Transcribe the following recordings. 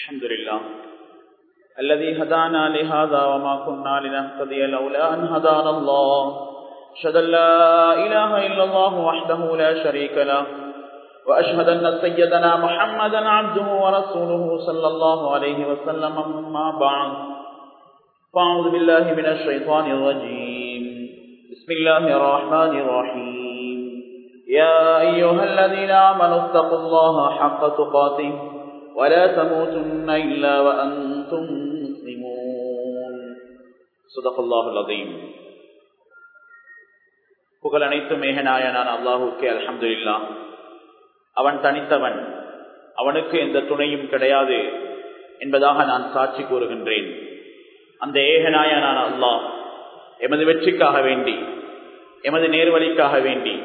الحمد لله. الذي هدانا لهذا وما كنا لنهتدي لولا أن هدانا الله. أشهد أن لا إله إلا الله وحده لا شريك له. وأشهد أن سيدنا محمدا عبده ورسوله صلى الله عليه وسلم أما بعد. فأعوذ بالله من الشيطان الرجيم. بسم الله الرحمن الرحيم. يا أيها الذين آمنوا اتقوا الله حق تقاته. ولا تموتن إلا وأنتم مسلمون صدق الله العظيم புகழ் அனைத்தும் மேகநாயனான அல்லாஹுக்கே அல்ஹம்துலில்லா அவன் தனித்தவன் அவனுக்கு எந்த துணையும் கிடையாது என்பதாக நான் சாட்சி கூறுகின்றேன் அந்த ஏகநாயனான அல்லாஹ் எமது வெற்றிக்காக வேண்டி எமது நேர்வழிக்காக வேண்டி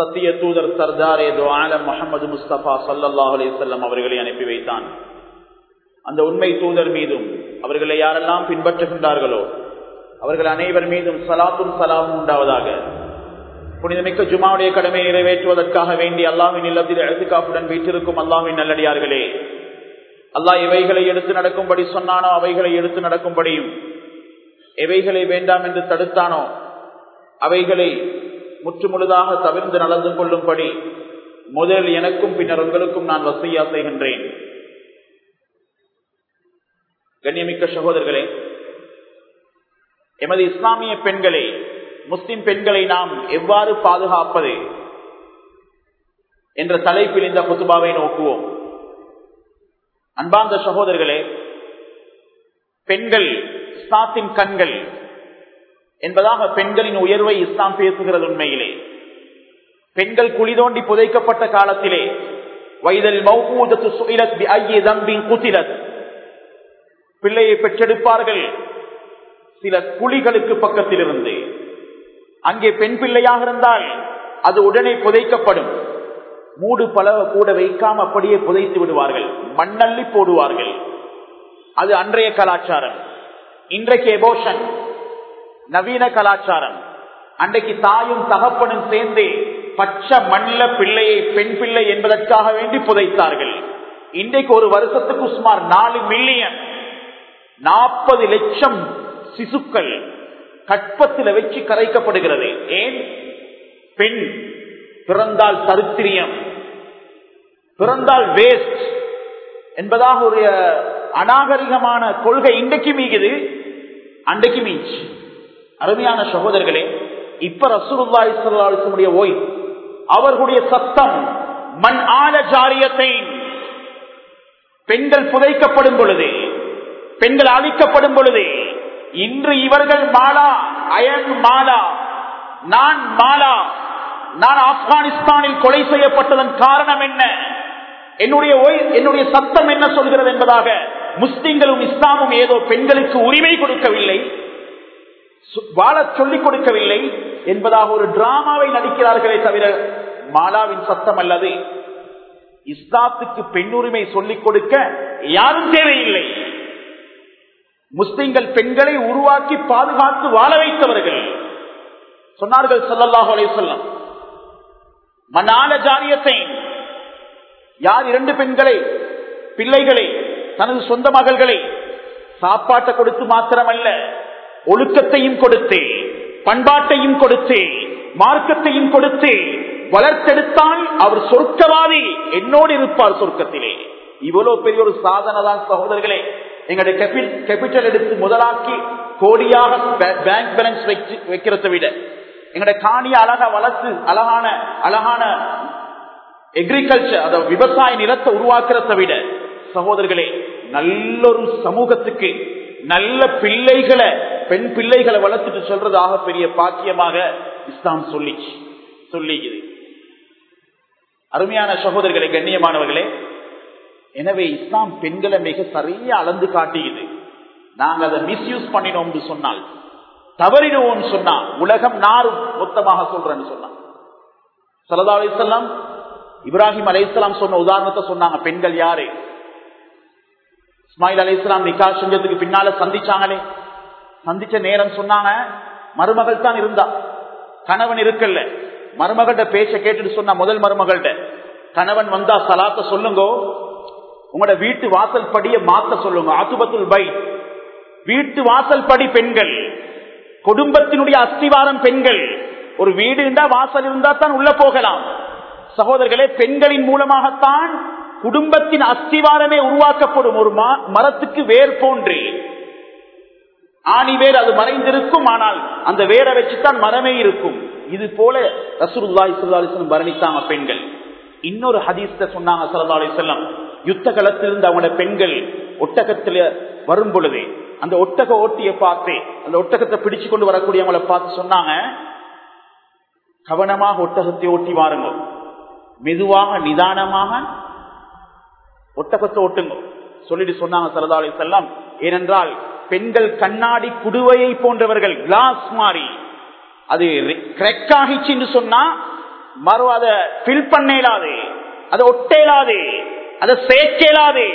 சத்திய தூதர் சர்தாரே தோ முகமது முஸ்தபா சல்லாஹ் அலிசல்லம் அவர்களை அனுப்பி வைத்தான். அந்த உண்மை தூதர் மீதும் அவர்களை யாரெல்லாம் பின்பற்றுகின்றார்களோ அவர்கள் அனைவர் மீதும் சலாத்தும் சலாமும் உண்டாவதாக. புனிதமிக்க ஜுமாவுடைய கடமையை நிறைவேற்றுவதற்காக வேண்டி அல்லாவின் இல்லத்தில் எழுத்துக்காப்புடன் வீட்டிருக்கும் அல்லாவின் நல்லடியார்களே அல்லாஹ் எவைகளை எடுத்து நடக்கும்படி சொன்னானோ அவைகளை எடுத்து நடக்கும்படியும் எவைகளை வேண்டாம் என்று தடுத்தானோ அவைகளை முற்றுமுழுதாக தவிர்த்து நடந்து கொள்ளும்படி முதலில் எனக்கும் பின்னர் உங்களுக்கும் நான் வசையா செய்கின்றேன். கண்ணியமிக்க சகோதரர்களே எமது இஸ்லாமிய பெண்களை முஸ்லிம் பெண்களை நாம் எவ்வாறு பாதுகாப்பது என்ற தலைப்பில் இந்த புத்துபாவை நோக்குவோம். அன்பார்ந்த சகோதரர்களே பெண்கள் இஸ்லாத்தின் கண்கள் என்பதாக பெண்களின் உயர்வை இஸ்லாம் பேசுகிறது உண்மையிலே. பெண்கள் குழி தோண்டி புதைக்கப்பட்ட காலத்திலே வயதில் குத்திரத் பிள்ளையை பெற்றெடுப்பார்கள். சில குழிகளுக்கு பக்கத்தில் இருந்து அங்கே பெண் பிள்ளையாக இருந்தால் அது உடனே புதைக்கப்படும். மூடு பல கூட வைக்காம அப்படியே புதைத்து விடுவார்கள். மண்ணள்ளி போடுவார்கள். அது அன்றைய கலாச்சாரம். இன்றைக்கு எபோஷன் நவீன கலாச்சாரம். அன்றைக்கு தாயும் தகப்பனும் சேர்ந்து பச்சை மண்ணில பிள்ளையை பெண் பிள்ளை என்பதற்காக வேண்டி புதைத்தார்கள். இன்றைக்கு ஒரு வருஷத்துக்கு சுமார் நாலு மில்லியன் நாற்பது லட்சம் சிசுக்கள் கற்பத்தில் வச்சு கரைக்கப்படுகிறது. ஏன்? பெண் பிறந்தால் தருத்திரியம் பிறந்தால் வேஸ்ட் என்பதாக ஒரு அநாகரிகமான கொள்கை இன்றைக்கு மீகுது அன்றைக்கு மீச்சு. அருமையான சகோதரர்களே இப்ப ரசூலுல்லாஹி ஸல்லல்லாஹு ஓய் அவர்களுடைய சத்தம் மண் ஆன ஜாரியத்தை பெண்கள் புதைக்கப்படும் பொழுது பெண்கள் அழிக்கப்படும் பொழுது இன்று இவர்கள் மாலா அயன் மாலா நான் மாலா நான் ஆப்கானிஸ்தானில் கொலை செய்யப்பட்டதன் காரணம் என்ன? என்னுடைய என்னுடைய சத்தம் என்ன சொல்கிறது என்பதாக முஸ்லிம்களும் இஸ்லாமும் ஏதோ பெண்களுக்கு உரிமை கொடுக்கவில்லை. வாழ சொல்லிக் கொடுக்கவில்லை என்பதாக ஒரு டிராமாவை நடிக்கிறார்களே தவிர மாலாவின் சத்தம் அல்லது இஸ்லாத்துக்கு பெண்ணுரிமை சொல்லிக் கொடுக்க யாரும் தேவையில்லை. முஸ்லிம்கள் பெண்களை உருவாக்கி பாதுகாத்து வாழ வைத்தவர்கள். சொன்னார்கள் சொல்லல்லாஹு அலே சொல்லம் மனால ஜாரியத்தை யார் இரண்டு பெண்களை பிள்ளைகளை தனது சொந்த மகள்களை சாப்பாட்டை கொடுத்து மாத்திரமல்ல ஒழுக்கத்தையும் கொடுத்து பண்பாட்டையும் கொடுத்து மார்க்கத்தையும் கொடுத்து வளர்த்தெடுத்தால் அவர் சொர்க்கவாதி என்னோடு இருப்பார் சொர்க்கத்திலே. இவ்வளவு பெரிய ஒரு சாதனை தான் சகோதரர்களே. எங்களுடைய கேபிட்டல் எடுத்து முதலாக்கி கோடியாக பேங்க் பேலன்ஸ் வைக்கிறத விட எங்களுடைய காணிய அழகா வளர்த்து அழகான அழகான எக்ரிகல்ச்சர் அதாவது விவசாய நிலத்தை உருவாக்குறத விட சகோதரர்களே நல்லொரு சமூகத்துக்கு நல்ல பிள்ளைகளை பெண் பிள்ளைகளை வளர்த்துட்டு சொல்றதாக பெரிய பாக்கியமாக இஸ்லாம் சொல்லி சொல்லிக்குது. அருமையான சகோதரர்களை கண்ணியமானவர்களே எனவே இஸ்லாம் பெண்களை மிக சரியா அளந்து காட்டுகிறது நாங்க அதை மிஸ்யூஸ் பண்ணினோம் சொன்னால் தவறினோம் சொன்னா உலகம் நாரும் மொத்தமாக சொல்றேன்னு சொன்னான் சலதா அலிசல்லாம் இப்ராஹிம் அலையாம் சொன்ன உதாரணத்தை சொன்னாங்க பெண்கள் யாரு? இஸ்மாயில் அலி இஸ்லாம் நிக்கா செஞ்சதுக்கு பின்னால சந்திச்சாங்களே. சந்திச்ச நேரம் சொன்னாங்க மருமகள் தான் இருந்தா. கணவன் இருக்கல்ல. மருமகள்கிட்ட பேச்ச கேட்டுட்டு சொன்ன முதல் மருமகள்கிட்ட கணவன் வந்தா சலாத்த சொல்லுங்கோ. உங்களோட வீட்டு வாசல் படிய மாத்த சொல்லுங்க. அசுபத்துல் பை வீட்டு வாசல் படி பெண்கள். குடும்பத்தினுடைய அஸ்திவாரம் பெண்கள். ஒரு வீடு இருந்தா வாசல் இருந்தா தான் உள்ள போகலாம். சகோதரர்களே பெண்களின் மூலமாகத்தான் குடும்பத்தின் அஸ்திவாரமே உருவாக்கப்படும். ஒரு மரத்துக்கு வேர் போன்று. ஆணி வேர் அது மறைந்திருக்கும் ஆனால் அந்த வேரை வச்சுத்தான் மரமே இருக்கும். இது போல ரசூலுல்லாஹி ஸல்லல்லாஹு வர்ணித்தாங்க பெண்கள். இன்னொரு ஹதீஸ்ல சொன்னாங்க ஸல்லல்லாஹு அலைஹி யுத்த களத்திலிருந்து அவங்களோட பெண்கள் ஒட்டகத்துல வரும் பொழுது அந்த ஒட்டக ஓட்டிய பார்த்து அந்த ஒட்டகத்தை பிடிச்சு கொண்டு வரக்கூடியவங்களை பார்த்து சொன்னாங்க கவனமாக ஒட்டகத்தை ஓட்டி வாருங்க. மெதுவாக நிதானமாக ஒட்டகத்தை ஓட்டுங்க. சொல்லிட்டு சொன்னாங்க சரதாலை செல்லம் ஏனென்றால் பெண்கள் கண்ணாடி குடுவையை போன்றவர்கள் கிளாஸ் மாறி. அது கிரெக் ஆகிச்சு சொன்னா மறு அதை ஃபில் பண்ண இயலாது அதை ஒட்ட இயலாது அதை சேர்க்க இயலாது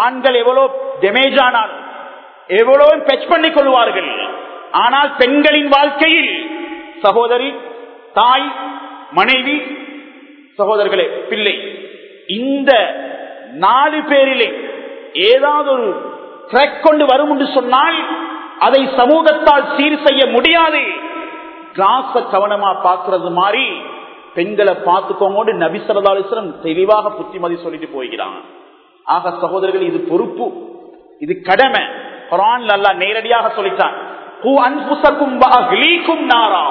ஆண்கள் எவ்வளோ டேமேஜ் ஆனாலும் எவ்வளவு பெச் பண்ணிக் கொள்வார்கள். ஆனால் பெண்களின் வாழ்க்கையில் சகோதரி தாய் மனைவி சகோதரர்களே பிள்ளை இந்த நாலு பேரிலே ஏதாவது ஒரு ட்ரக் கொண்டு வரும் என்று சொன்னால் அதை சமூகத்தால் சீர் செய்ய முடியாது கிளாஸ கவனமா பாக்குறது மாதிரி பெண்களை பார்த்துக்கோங்க நபிசரதாலிசரம் தெளிவாக புத்திமதி சொல்லிட்டு போகிறான் ஆக சகோதரர்கள் இது பொறுப்பு இது கடமை குரான் நல்லா நேரடியாக சொல்லிட்டான் நாரா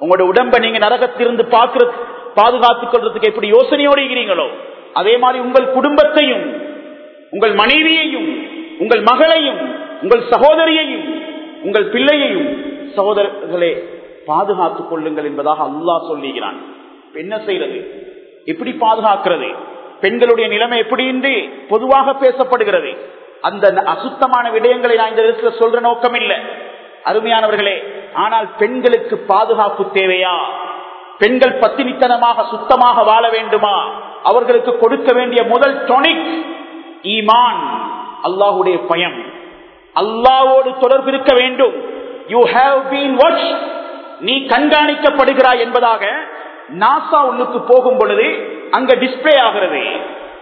உங்களோட உடம்ப நீங்க நரகத்திலிருந்து பாக்குறது பாதுகாத்துக் கொள்றதுக்கு எப்படி யோசனையோடு இருக்கிறீங்களோ அதே மாதிரி உங்கள் குடும்பத்தையும் உங்கள் மனைவியையும் உங்கள் மகளையும் உங்கள் சகோதரியையும் உங்கள் பிள்ளையையும் சகோதரர்களே பாதுகாத்துக் கொள்ளுங்கள் என்பதாக அல்லாஹ் சொல்லுகிறான். என்ன செய்யறது எப்படி பாதுகாக்கிறது? பெண்களுடைய நிலைமை எப்படி என்று பொதுவாக பேசப்படுகிறது. அந்த அசுத்தமான விடயங்களை நான் இந்த இடத்துல சொல்ற நோக்கம் இல்லை. அருமையானவர்களே ஆனால் பெண்களுக்கு பாதுகாப்பு தேவையா? பெண்கள் பத்தினித்தனமாக சுத்தமாக வாழ வேண்டுமா? அவர்களுக்கு கொடுக்க வேண்டிய முதல் டொனிக் ஈமான். அல்லாஹுடைய பயம். அல்லாவோடு தொடர்பு இருக்க வேண்டும். யூ ஹாவ் பீன் வாட்ச் நீ கண்காணிக்கப்படுகிறாய் என்பதாக நாசா உள்ளுக்கு போகும் பொழுது அங்க டிஸ்பிளே ஆகிறது.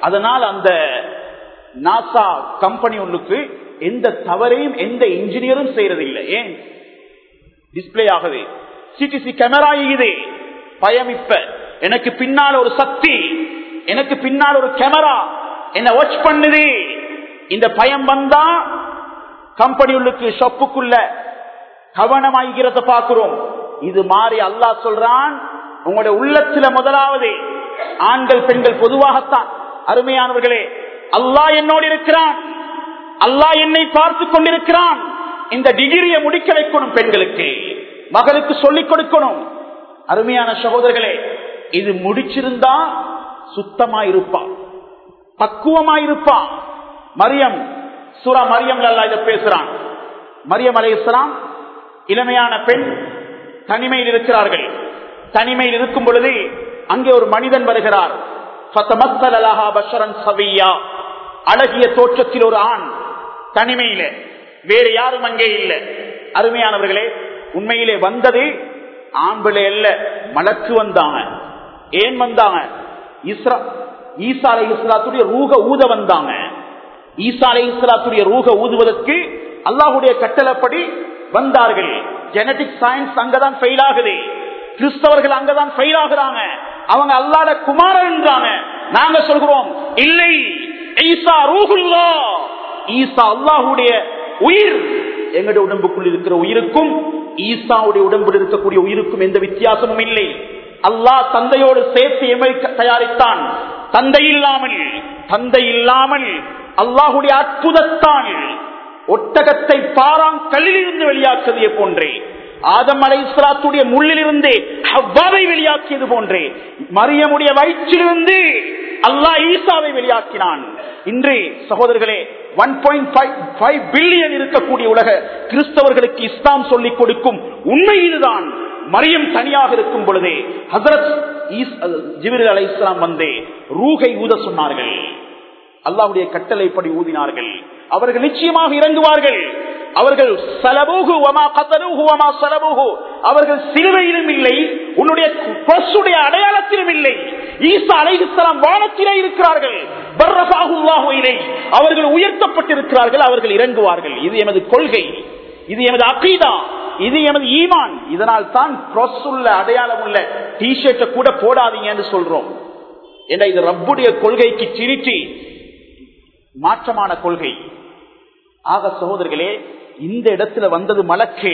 அதனால் அந்த நாசா கம்பெனி உள்ளுக்கு எந்த தவறையும் எந்த இன்ஜினியரும் செய்யறதில்லை. ஏன்? டிஸ்பிளே ஆகுது. சிடிசி கேமரா இது பயம் எனக்கு பின்னால் ஒரு சக்தி. எனக்கு பின்னால் ஒரு கேமரா என்ன வாட்ச் பண்ணுது. இந்த பயம் வந்தா கம்பெனி உள்ளுக்கு ஷொப்புக்குள்ள கவனமாகிறத பார்க்கிறோம். இது மாறி அல்லா சொல்றான் உங்களுடைய உள்ளத்துல முதலாவது ஆண்கள் பெண்கள் பொதுவாகத்தான். அருமையானவர்களே அல்லாஹ் என்னோடு இருக்கிறான். அல்லாஹ் என்னை பார்த்து கொண்டிருக்கிறான். இந்த டிகிரியை முடிக்க வைக்கணும் பெண்களுக்கு. மகளுக்கு சொல்லிக் கொடுக்கணும். அருமையான சகோதரர்களே இது முடிச்சிருந்தா சுத்தமா இருப்பான் பக்குவமா இருப்பான் மரியம் சூரா மரியம் அல்லா இதை பேசுறான். மரியம் அலை இஸ்லாம் இளமையான பெண் தனிமையில் இருக்கிறார்கள். தனிமையில் இருக்கும் பொழுது அங்கே ஒரு மனிதன் வருகிறார். அழகிய தோற்றத்தில் ஒரு ஆண் தனிமையில. வேறு யாரும் அங்கே இல்லை. அருமையானவர்களே உண்மையிலே வந்தது ஆண்பிளை அல்ல மலக்கு வந்தாங்க ஏன் வந்தாங்க இஸ்ரா ஈசா அலை இஸ்லாத்துடைய ரூக ஊத வந்தாங்க ஈசா அலை இஸ்லாத்துடைய ரூக ஊதுவதற்கு அல்லாஹுடைய கட்டளப்படி வந்தார்கள். ஜெனடிக் சயின்ஸ் அங்கதான் ஃபெயில் ஆகுது. கிறிஸ்தவர்கள் அங்கதான் ஃபெயில் ஆகுறாங்க. அவங்க அல்லாத குமாரன்றாங்க நாங்க சொல்கிறோம் இல்லை. ஈசா ரூகுல்லா ஈசா அல்லாஹுடைய உயிர். எங்களுடைய உடம்புக்குள் இருக்கிற உயிருக்கும் ஈசாவுடைய உடம்பில் இருக்கக்கூடிய உயிருக்கும் எந்த வித்தியாசமும் இல்லை. அல்லாஹ் தந்தையோடு சேர்த்து எமை தயாரித்தான். தந்தை இல்லாமல் தந்தை இல்லாமல் அல்லாஹுடைய அற்புதத்தான் ஒட்டகத்தை பாராம் இருந்து வெளியாக்குவதை போன்றே ஆதம் அலை இஸ்லாத்துடைய முள்ளிலிருந்து ஹவ்வாவை வெளியாக்கியது போன்றே மரியமுடைய வயிற்றிலிருந்து அல்லாஹ் ஈசாவை வெளியாக்கினான். இன்று சகோதரர்களே ஒன் பாயிண்ட் ஃபைவ் பில்லியன் இருக்கக்கூடிய உலக கிறிஸ்தவர்களுக்கு இஸ்லாம் சொல்லிக் கொடுக்கும் உண்மை இதுதான். மரியம் தனியாக இருக்கும் பொழுதே ஹசரத் ஜிபிர் அலை இஸ்லாம் வந்தே ரூகை ஊத சொன்னார்கள். அல்லாவுடைய கட்டளைப்படி ஊதினார்கள். அவர்கள் நிச்சயமாக இறங்குவார்கள். அவர்கள் சலபூகு அவர்கள் சிலுவையிலும் இல்லை உன்னுடைய அடையாளத்திலும் இல்லை. ஈசா அலைஹிஸ்லாம் வானத்திலே இருக்கிறார்கள். அவர்கள் உயர்த்தப்பட்டிருக்கிறார்கள் அவர்கள் இறங்குவார்கள். இது எமது கொள்கை. இது எமது அகீதா. இது எமது ஈமான். இதனால் தான் cross உள்ள அடையாளம் உள்ள டிஷர்ட்டை கூட போடாதீங்கன்னு சொல்றோம். ஏன்னா இது ரப்புடைய கொள்கைக்கு சிரிச்சு மாற்றமான கொள்கை. ஆக சகோதரர்களே இந்த இடத்துல வந்தது மலக்கு.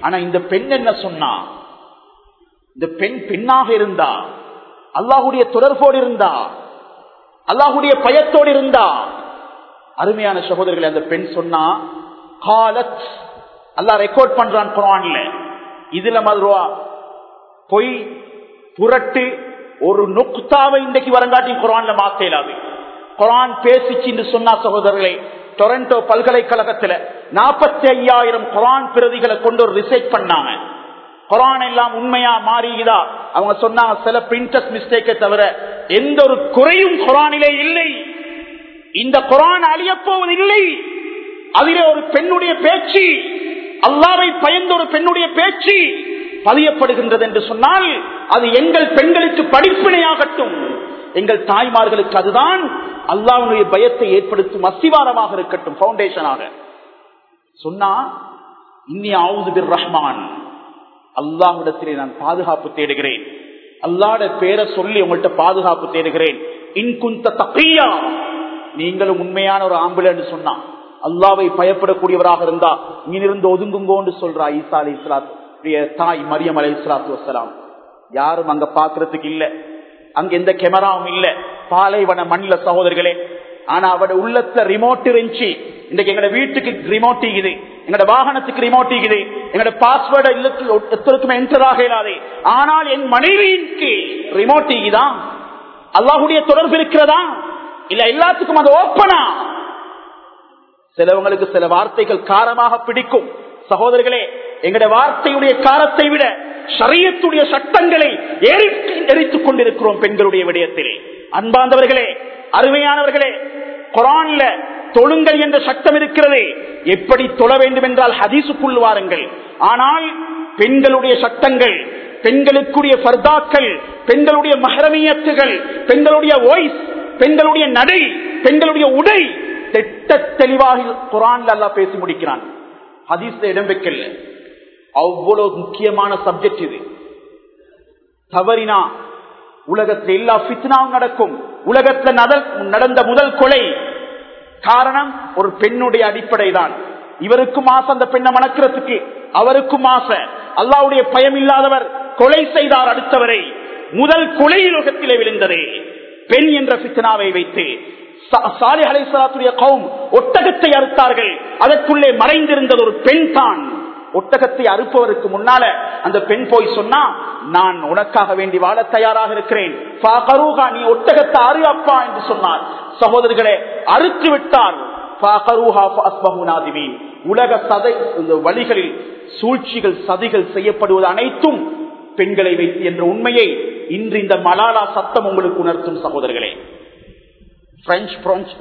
ஆனா இந்த பெண் என்ன சொன்னா? இந்த பெண் பெண்ணாக இருந்தா அல்லாஹுடைய தொடர்போடு இருந்தா அல்லாஹுடைய பயத்தோடு இருந்தா. அருமையான சகோதரர்களை அந்த பெண் சொன்னா காலத் அல்லாஹ் ரெக்கார்ட் பண்றான் குரான்ல இதுல மதுருவா பொய் புரட்டு ஒரு நுக்தாவை இன்றைக்கு வரங்காட்டி குரான்ல மாத்த இயலாது குரான் பேசிச்சு என்று சொன்னா சகோதரர்களே டொரண்டோ பல்கலைக்கழகத்துல நாற்பத்தி ஐயாயிரம் குரான் பிரதிகளை கொண்டு ஒரு ரிசர்ச் பண்ணாங்க. குரான் எல்லாம் உண்மையா மாறியுதா அவங்க சொன்னாங்க சில பிரிண்டஸ் மிஸ்டேக்கை தவிர எந்த ஒரு குறையும் குரானிலே இல்லை. இந்த குரான் அழியப்போவது இல்லை. அதிலே ஒரு பெண்ணுடைய பேச்சு அல்லாவை பயந்த ஒரு பெண்ணுடைய பேச்சு பதியப்படுகின்றது என்று சொன்னால் அது எங்கள் பெண்களுக்கு படிப்பினையாகட்டும். எங்கள் தாய்மார்களுக்கு அதுதான் அல்லாவுடைய பயத்தை ஏற்படுத்தும் அஸ்திவாரமாக இருக்கட்டும் பவுண்டேஷனாக சொன்னா இன்னி ஆவுது ரஹ்மான். அல்லாஹிடத்திலே நான் பாதுகாப்பு தேடுகிறேன். அல்லாட பேரை சொல்லி உங்கள்கிட்ட பாதுகாப்பு தேடுகிறேன். இன்குந்த தப்பியா நீங்களும் உண்மையான ஒரு ஆம்புலன்னு சொன்னா அல்லாவை பயப்படக்கூடியவராக இருந்தா இங்கிருந்து ஒதுங்குங்கோன்னு சொல்றா ஈசா அலி இஸ்லாத் தாய் மரியம் அலி இஸ்லாத்து வசலாம் யாரும் அங்க பாக்குறதுக்கு இல்லை. அங்க எந்த கேமராவும் இல்ல. பாலைவன மண்ணில சகோதரர்களே ஆனா அவட உள்ளத்த ரிமோட் இருந்துச்சு. இன்னைக்கு எங்க வீட்டுக்கு ரிமோட் இது எங்களோட வாகனத்துக்கு ரிமோட் இது எங்களோட பாஸ்வேர்டு இல்லத்தில் எத்தருக்குமே என்டர் ஆக இயலாது ஆனால் என் மனைவிக்கு ரிமோட் தான் அல்லாஹுடைய தொடர்பு இருக்கிறதா? இல்ல எல்லாத்துக்கும் அது ஓப்பனா சிலவங்களுக்கு சில வார்த்தைகள் காரமாக பிடிக்கும். சகோதரர்களே எங்களுடைய வார்த்தையுடைய காலத்தை விட சரியத்துடைய சட்டங்களை எரித்துக் கொண்டிருக்கிறோம் பெண்களுடைய விடயத்திலே. அன்பாந்தவர்களே அருமையானவர்களே குரான்ல தொழுங்கள் என்ற சட்டம் இருக்கிறது. எப்படி தொழ வேண்டும் என்றால் ஹதீசுக்குள் வாருங்கள். ஆனால் பெண்களுடைய சட்டங்கள் பெண்களுக்குரிய பர்தாக்கள் பெண்களுடைய மகரமியத்துகள் பெண்களுடைய வாய்ஸ் பெண்களுடைய நடை பெண்களுடைய உடை திட்ட தெளிவாக குரான்ல அல்லா பேசி முடிக்கிறான். ஹதீஸ்ல இடம் அவ்வளவு முக்கியமான சப்ஜெக்ட் இது. தவறினா உலகத்தில் எல்லா பித்னாவும் நடக்கும். உலகத்தில் நடந்த முதல் கொலை. காரணம் ஒரு பெண்ணுடைய அடிப்படை தான் இவருக்கும் ஆசை அந்த பெண்ணை மணக்கிறதுக்கு. அவருக்கும் ஆசை. அல்லாவுடைய பயம் இல்லாதவர் கொலை செய்தார் அடுத்தவரை. முதல் கொலை உலகத்திலே விழுந்ததே. பெண் என்ற பித்னாவை வைத்து. சாலை அலைசலாத்துடைய கவும் ஒட்டகத்தை அறுத்தார்கள். அதற்குள்ளே மறைந்திருந்தது ஒரு பெண் தான் ஒட்டகத்தை அறுப்பவருக்கு முன்னால அந்த பெண் போய் சொன்னா நான் உனக்காக வேண்டி வாழ தயாராக இருக்கிறேன். நீ ஒட்டகத்தை அறு அப்பா என்று சொன்னார். சகோதரர்களே அறுத்து விட்டார். உலக சதை இந்த வழிகளில் சூழ்ச்சிகள் சதிகள் செய்யப்படுவது அனைத்தும் பெண்களை வைத்து என்ற உண்மையை இன்று இந்த மலாலா சத்தம் உங்களுக்கு உணர்த்தும் சகோதரர்களே பிரெஞ்சு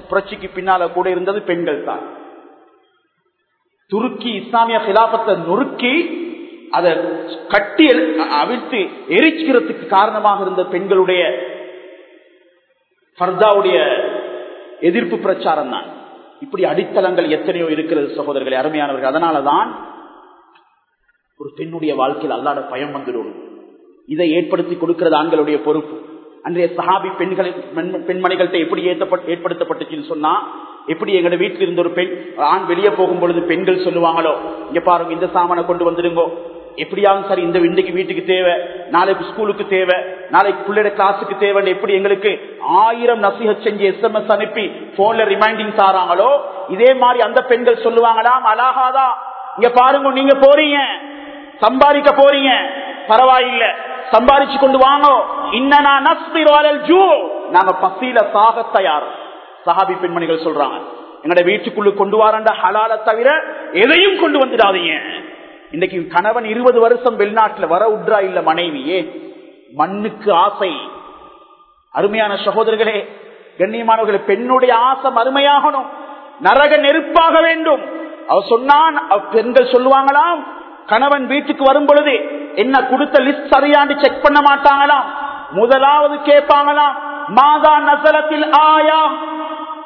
புரட்சிக்கு பின்னால கூட இருந்தது பெண்கள் தான் துருக்கி இஸ்லாமிய கிலாபத்தை நொறுக்கி அதை கட்டி அவிழ்த்து எரிச்சுக்கிறதுக்கு காரணமாக இருந்த பெண்களுடைய ஃபர்தாவுடைய எதிர்ப்பு பிரச்சாரம் தான். இப்படி அடித்தளங்கள் எத்தனையோ இருக்கிறது சகோதரர்களே அருமையானவர்கள். அதனாலதான் ஒரு பெண்ணுடைய வாழ்க்கையில் அல்லாட பயம் வந்துடும் இதை ஏற்படுத்தி கொடுக்கிறது ஆண்களுடைய பொறுப்பு. அன்றைய சஹாபி பெண்களை பெண்மணிகள்கிட்ட எப்படி ஏற்படுத்தப்பட்டுச்சுன்னு சொன்னா எப்படி எங்க வீட்டில் இருந்த ஒரு பெண் ஆண் வெளியே போகும் பொழுது பெண்கள் சொல்லுவாங்களோ இங்க பாருங்க இந்த சாமானை கொண்டு வந்துடுங்கோ. எப்படியாவது சரி இந்த இன்றைக்கு வீட்டுக்கு தேவை நாளைக்கு ஸ்கூலுக்கு தேவை நாளைக்கு பிள்ளைட கிளாஸுக்கு தேவை எப்படி எங்களுக்கு ஆயிரம் நசிக செஞ்சு எஸ்எம்எஸ் அனுப்பி போன்ல ரிமைண்டிங் தாராங்களோ இதே மாதிரி அந்த பெண்கள் சொல்லுவாங்களாம் அழகாதா இங்க பாருங்க நீங்க போறீங்க சம்பாதிக்க போறீங்க. பரவாயில்ல சம்பாதிச்சு கொண்டு வாங்க. இன்னனா ஜூ. நாங்க பசியில சாக தயார் சஹாபி பெண்மணிகள் சொல்றாங்க. எங்கட வீட்டுக்குள்ள கொண்டு வாரண்ட ஹலால தவிர எதையும் கொண்டு வந்துடாதீங்க. இன்னைக்கு கணவன் இருபது வருஷம் வெளிநாட்டுல வர உட்ரா இல்ல மனைவியே. மண்ணுக்கு ஆசை. அருமையான சகோதரர்களே கண்ணியமானவர்களே பெண்ணுடைய ஆசை அருமையாகணும் நரக நெருப்பாக வேண்டும். அவர் சொன்னான் பெண்கள் சொல்லுவாங்களாம் கணவன் வீட்டுக்கு வரும் பொழுது என்ன கொடுத்த லிஸ்ட் சரியாண்டு செக் பண்ண மாட்டாங்களாம். முதலாவது கேட்பாங்களாம் மாதா நசலத்தில் ஆயா?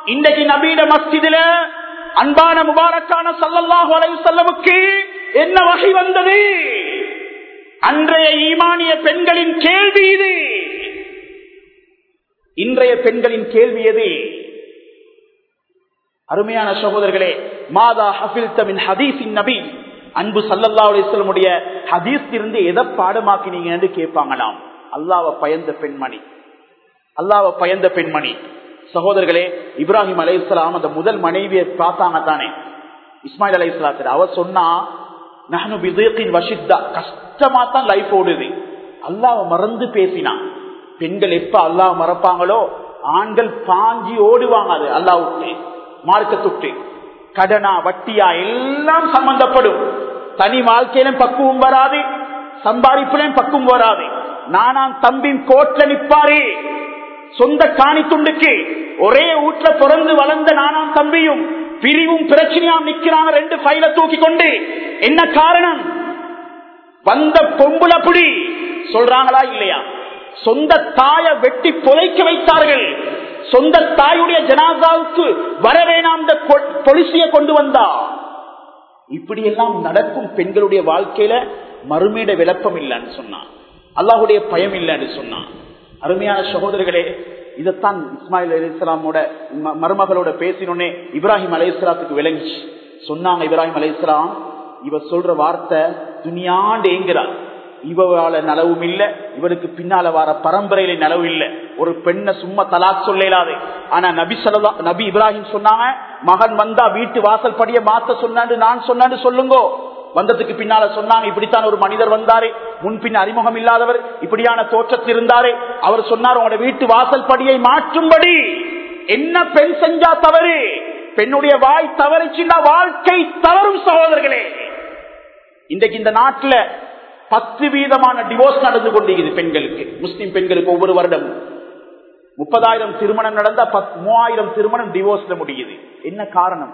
இன்றைக்கு நபீட மஸ்ஜிதில அன்பான முபாரக்கான சல்லல்லாஹு அலைஹி செல்லமுக்கு என்ன வகை வந்தது? அன்றைய ஈமானிய பெண்களின் கேள்வி இது. இன்றைய பெண்களின் கேள்வி எது? அருமையான சகோதரர்களே மாதா ஹபில் தமின் ஹதீஸின் நபி. அன்பு சல்லல்லா அலிஸ்லமுடைய ஹதீஸ் இருந்து எதை பாடமாக்கினீங்க என்று கேட்பாங்களாம். அல்லாவ பயந்த பெண்மணி. அல்லாவ பயந்த பெண்மணி. சகோதரர்களே இப்ராஹிம் அலை இஸ்லாம் அந்த முதல் மனைவியை பார்த்தாங்க தானே. இஸ்மாயில் அலை இஸ்லாத்திர அவ சொன்னா நஹனு பிதேக்கின் வஷித்தா. கஷ்டமா தான் லைஃப் ஓடுது அல்லாவ மறந்து பேசினான் பெண்கள் எப்ப அல்லாஹ் மறப்பாங்களோ ஆண்கள் பாஞ்சி ஓடுவாங்க அது அல்லாஹ் விட்டு மார்க்கத்துட்டு கடனா வட்டியா எல்லாம் சம்பந்தப்படும். தனி வாழ்க்கையிலும் பக்குவம் வராது சம்பாதிப்பிலும் பக்குவம் வராது. நானாம் தம்பின் கோட்ல நிற்பாரே சொந்த காணி துண்டுக்கு ஒரே வீட்டுல பிறந்து வளர்ந்த நானாம் தம்பியும் பிரிவும் பிரச்சனையாம் நிக்கிறாங்க ரெண்டு ஃபைல தூக்கி கொண்டு. என்ன காரணம்? வந்த பொம்புல புடி சொல்றாங்களா இல்லையா? சொந்த தாய வெட்டி புதைக்க வைத்தார்கள். சொந்த தாயுடைய ஜனாதாவுக்கு வரவேணாம் இந்த பொலிசிய கொண்டு வந்தா. இப்படி எல்லாம் நடக்கும் பெண்களுடைய வாழ்க்கையில மறுமீட விளப்பம் இல்லைன்னு சொன்னான். அல்லாஹுடைய பயம் இல்லைன்னு சொன்னான். அருமையான சகோதரர்களே இதைத்தான் இஸ்மாயில் அலி இஸ்லாமோட மருமகளோட பேசினோன்னே இப்ராஹிம் அலி இஸ்லாத்துக்கு விளங்கிச்சு. சொன்னாங்க இப்ராஹிம் அலி இஸ்லாம் இவ சொல்ற வார்த்தை துணியாண்டு ஏங்குறார் இவளால நலவும் இல்ல இவனுக்கு பின்னால வர பரம்பரையில நலவு இல்ல. ஒரு பெண்ணை சும்மா தலாக் சொல்லாது ஆனா நபி சொல்லா நபி இப்ராஹிம் சொன்னாங்க மகன் வந்தா வீட்டு வாசல் படிய மாத்த சொன்னாண்டு நான் சொன்னான்னு சொல்லுங்கோ. வந்ததுக்கு பின்னால சொன்னாங்க இப்படித்தான் ஒரு மனிதர் வந்தாரு. முன்பின் அறிமுகம் இல்லாதவர் இப்படியான தோற்றத்தில் இருந்தாரே அவர் சொன்னார் உங்களோட வீட்டு வாசல் படியை மாற்றும்படி என்ன பெண் செஞ்சா தவறு? பெண்ணுடைய வாய் தவறிச்சுன்னா வாழ்க்கை தவறும் சகோதரர்களே. இன்றைக்கு இந்த நாட்டில் பத்து வீதமான டிவோர்ஸ் நடந்து கொண்டிருக்கிறது பெண்களுக்கு. முஸ்லிம் பெண்களுக்கு ஒவ்வொரு வருடமும். முப்பதாயிரம் திருமணம் நடந்தா மூவாயிரம் திருமணம் டிவோர்ஸ்ல முடியுது. என்ன காரணம்?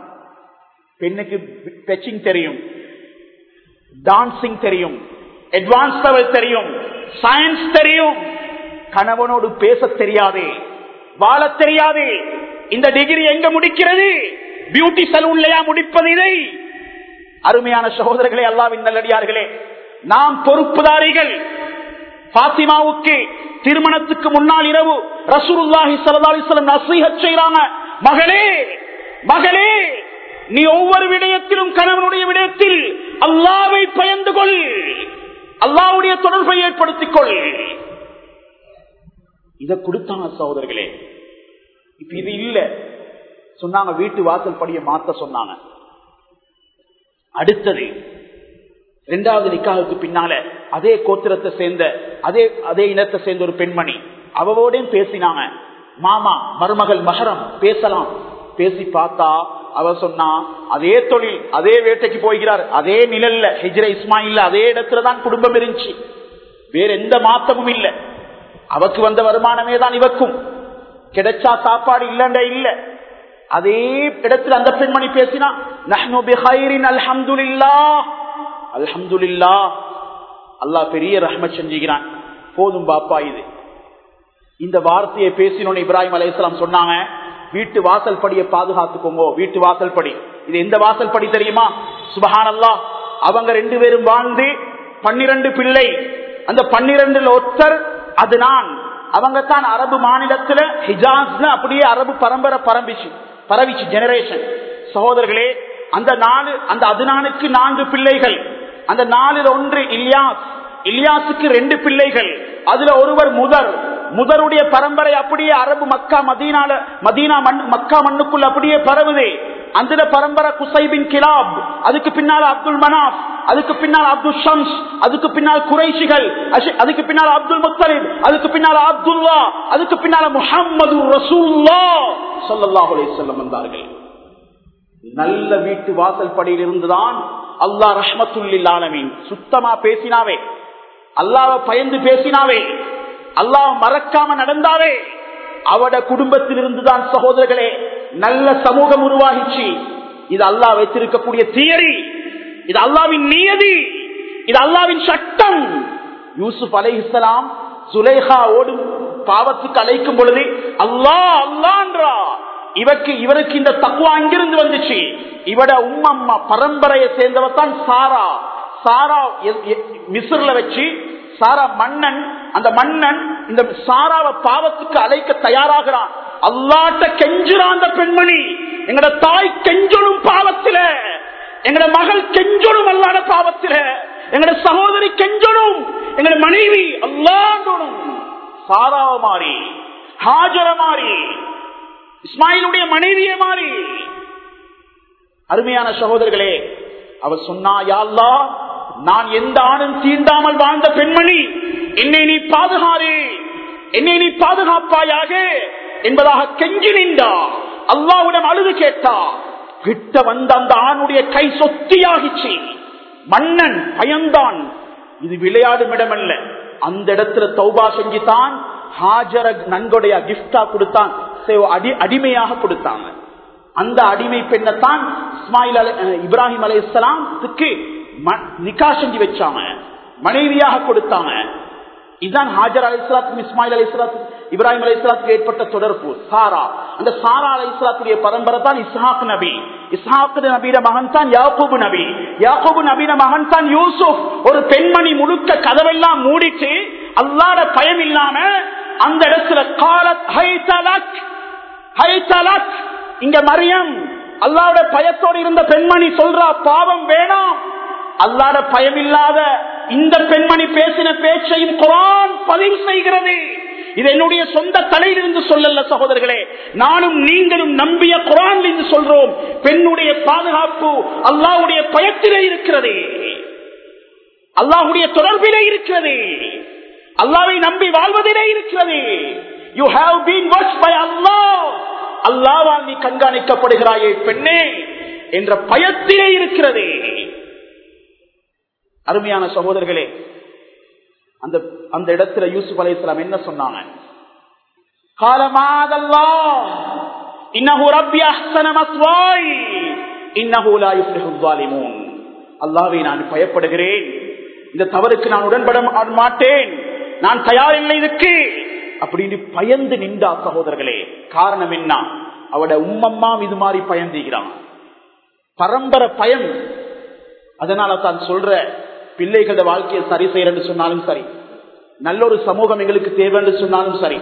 பெண்ணுக்கு டச்சிங் தெரியும் டான்சிங் தெரியும் அட்வான்ஸ் லெவல் தெரியும். சயின்ஸ் தெரியும். கணவனோடு பேச தெரியாது. வாழ தெரியாது. இந்த டிகிரி எங்க முடிக்கிறது? பியூட்டி சலூன்லயா முடிப்பது இதை? அருமையான சகோதரர்களே அல்லாவின் நல்லடியார்களே நாம் பொறுப்புதாரிகள். பாத்திமாவுக்கு திருமணத்துக்கு முன்னால் இரவு ரசூலுல்லாஹி சல்லாஹிஸ்லம் நசீகச் செய்யறாங்க மகளே மகளே நீ ஒவ்வொரு விடயத்திலும் கணவனுடைய விடயத்தில் அல்லாவை பயந்து கொள். அல்லாவுடைய தொடர்பை ஏற்படுத்திக் கொள் இதை கொடுத்தான சகோதரர்களே? இப்ப இது இல்ல. சொன்னாங்க வீட்டு வாசல் படிய மாத்த சொன்னாங்க. அடுத்தது இரண்டாவது நிக்காவுக்கு பின்னால அதே கோத்திரத்தை சேர்ந்த அதே அதே இனத்தை சேர்ந்த ஒரு பெண்மணி. அவவோடையும் பேசினாங்க. மாமா மருமகள் மகரம் பேசலாம். பேசி பார்த்தா அவர் சொன்னா அதே தொழில் அதே வேட்டைக்கு போகிறார். அதே நிழல்ல ஹிஜ்ர இஸ்மாயில் அதே இடத்துலதான் குடும்பம் இருந்துச்சு. வேற எந்த மாத்தமும் இல்லை. அவக்கு வந்த வருமானமே தான் இவக்கும் கிடைச்சா சாப்பாடு இல்லண்ட இல்ல. அதே இடத்துல அந்த பெண்மணி பேசினா அல்ஹம்துலில்லா அல்ஹம்துலில்லா அல்லாஹ் பெரிய ரஹ்ம செஞ்சுகிறான் போதும் பாப்பா இது. இந்த வார்த்தையை பேசினோன்னு இப்ராஹிம் அலையாம் சொன்னாங்க வீட்டு வாசல் படியை பாதுகாத்துக்கோங்க வீட்டு வாசல் படி. இது எந்த வாசல் படி தெரியுமா? சுபஹானல்லா அவங்க ரெண்டு பேரும் வாழ்ந்து பன்னிரண்டு பிள்ளை. அந்த பன்னிரண்டுல ஒருத்தர் அது நான் அவங்க தான் அரபு மாநிலத்துல ஹிஜாஸ் அப்படியே அரபு பரம்பரை பரம்பிச்சு பரவிச்சு ஜெனரேஷன் சகோதரர்களே அந்த நாலு அந்த அதுனானுக்கு நான்கு பிள்ளைகள். அந்த நாலில் ஒன்று இல்லியாஸ் இலியாசுக்கு ரெண்டு பிள்ளைகள். அதுல ஒருவர் முதல். முதருடைய பரம்பரை அப்படியே அரபு மக்கா மதீனால மதீனா மண் மக்கா மண்ணுக்குள் அப்படியே பரவுது. அந்த பரம்பரை குசைபின் கிலாப் அதுக்கு பின்னால் அப்துல் மனாப் அதுக்கு பின்னால் அப்துல் ஷம்ஸ் அதுக்கு பின்னால் குறைஷிகள் அதுக்கு பின்னால் அப்துல் முத்தலிப் அதுக்கு பின்னால் அப்துல்லா அதுக்கு பின்னால முஹம்மது ரசூல்லா சொல்லல்லாஹு செல்லம் வந்தார்கள். நல்ல வீட்டு வாசல் படியில் இருந்துதான் அல்லாஹ் ரஹ்மத்துல்லில் ஆலமீன். சுத்தமா பேசினாவே. அல்லாவை பயந்து பேசினாவே. அல்லாஹ் மறக்காம நடந்தாவே அவட குடும்பத்தில் இருந்துதான் சகோதரர்களே நல்ல சமூகம் உருவாகிச்சு. இது அல்லாஹ் வைத்திருக்கக்கூடிய தியரி இது அல்லாவின் நியதி இது அல்லாவின் சட்டம். யூசுப் அலைஹிஸ்லாம் சுலேஹா ஓடும் பாவத்துக்கு அழைக்கும் பொழுது அல்லாஹ் அல்லான்றா இவருக்கு இவருக்கு இந்த தக்குவா அங்கிருந்து வந்துச்சு. இவட உம்மம்மா பரம்பரையை சேர்ந்தவர் தான் சாரா சாரா எ- மிஸ்ர்ல வச்சு சாரா மன்னன் அந்த மன்னன் இந்த சாராவை பாவத்துக்கு அழைக்க தயாராகிறான். அல்லாட்ட கெஞ்சுறான் அந்த பெண்மணி. எங்கட தாய் கெஞ்சொழும் பாவத்தில. எங்கட மகள் கெஞ்சொழும் அல்லாத பாவத்தில. எங்கட சகோதரி கெஞ்சொழும் எங்கட மனைவி அல்லாண்டோடும். சாராவ மாறி ஹாஜர மாறி இஸ்மாயிலுடைய மனைவியை மாறி. அருமையான சகோதரர்களே அவர் சொன்னா "யா நான் எந்த ஆணும் தீண்டாமல் வாழ்ந்த பெண்மணி என்னை நீ பாதுகாறே என்னை நீ பாதுகாப்பாயாக என்பதாக கெஞ்சி நின்றா அல்லாவுடன் அழுது கேட்டா கிட்ட வந்த அந்த ஆணுடைய கை சொத்தியாகிச்சு. மன்னன் பயந்தான். இது விளையாடும் இடமல்ல. அந்த இடத்துல தௌபா செஞ்சுதான் ஹாஜர நன்கொடைய கிஃப்டா கொடுத்தான் அடி அடிமையாக கொடுத்தாங்க அந்த அடிமை பெண்ணத்தான் இஸ்மாயில் அலை இப்ராஹிம் அலை இஸ்லாத்துக்கு நிக்கா செஞ்சு வச்சாங்க. மனைவியாக கொடுத்தாங்க. இதுதான் ஹாஜர் அலி இஸ்லாத்துக்கும் இஸ்மாயில் அலி இஸ்லாத்து இப்ராஹிம் அலி இஸ்லாத்துக்கு ஏற்பட்ட தொடர்பு சாரா. அந்த சாரா அலி இஸ்லாத்துடைய பரம்பரை தான் இஸ்ஹாக் நபி. இஸ்ஹாக் நபீர மகன் தான் யாக்கூபு நபி. யாக்கூபு நபீர மகன் தான் யூசுப் ஒரு பெண்மணி முழுக்க கதவெல்லாம் மூடிட்டு அல்லாட பயம் இல்லாம அந்த இடத்துல காலத் ஹைதலக் ஹைதலக் இங்க மரியம். அல்லாவோட பயத்தோடு இருந்த பெண்மணி சொல்றா பாவம் வேணாம். அல்லாத பயமில்லாத இந்த பெண்மணி பேசின பேச்சையும் குரான் பதிவு செய்கிறது. இது என்னுடைய சொந்த தலையிலிருந்து சொல்லல சகோதரர்களே. நானும் நீங்களும் நம்பிய குரான் என்று சொல்றோம். பெண்ணுடைய பாதுகாப்பு அல்லாவுடைய பயத்திலே இருக்கிறது. அல்லாஹுடைய தொடர்பிலே இருக்கிறது. அல்லாவை நம்பி வாழ்வதிலே இருக்கிறது. You have been watch by Allah அல்லாவால் நீ கண்காணிக்கப்படுகிறாயே பெண்ணே என்ற பயத்திலே இருக்கிறது. அருமையான சகோதரர்களே அந்த அந்த இடத்துல யூசுப் அலைஹிஸ்ஸலாம் என்ன சொன்னாங்க? அல்லாவை நான் பயப்படுகிறேன். இந்த தவறுக்கு நான் உடன்பட மாட்டேன். நான் தயாரில்லை இதுக்கு. அப்படின்னு பயந்து நின்றா சகோதரர்களே காரணம் என்ன? அவட உம்மம்மாம் இது மாதிரி பயந்துகிறான். பரம்பரை பயம் அதனால தான் சொல்ற பிள்ளைகளோட வாழ்க்கையை சரி செய்யறன்னு சொன்னாலும் சரி நல்ல ஒரு சமூகம் எங்களுக்கு தேவைன்னு சொன்னாலும் சரி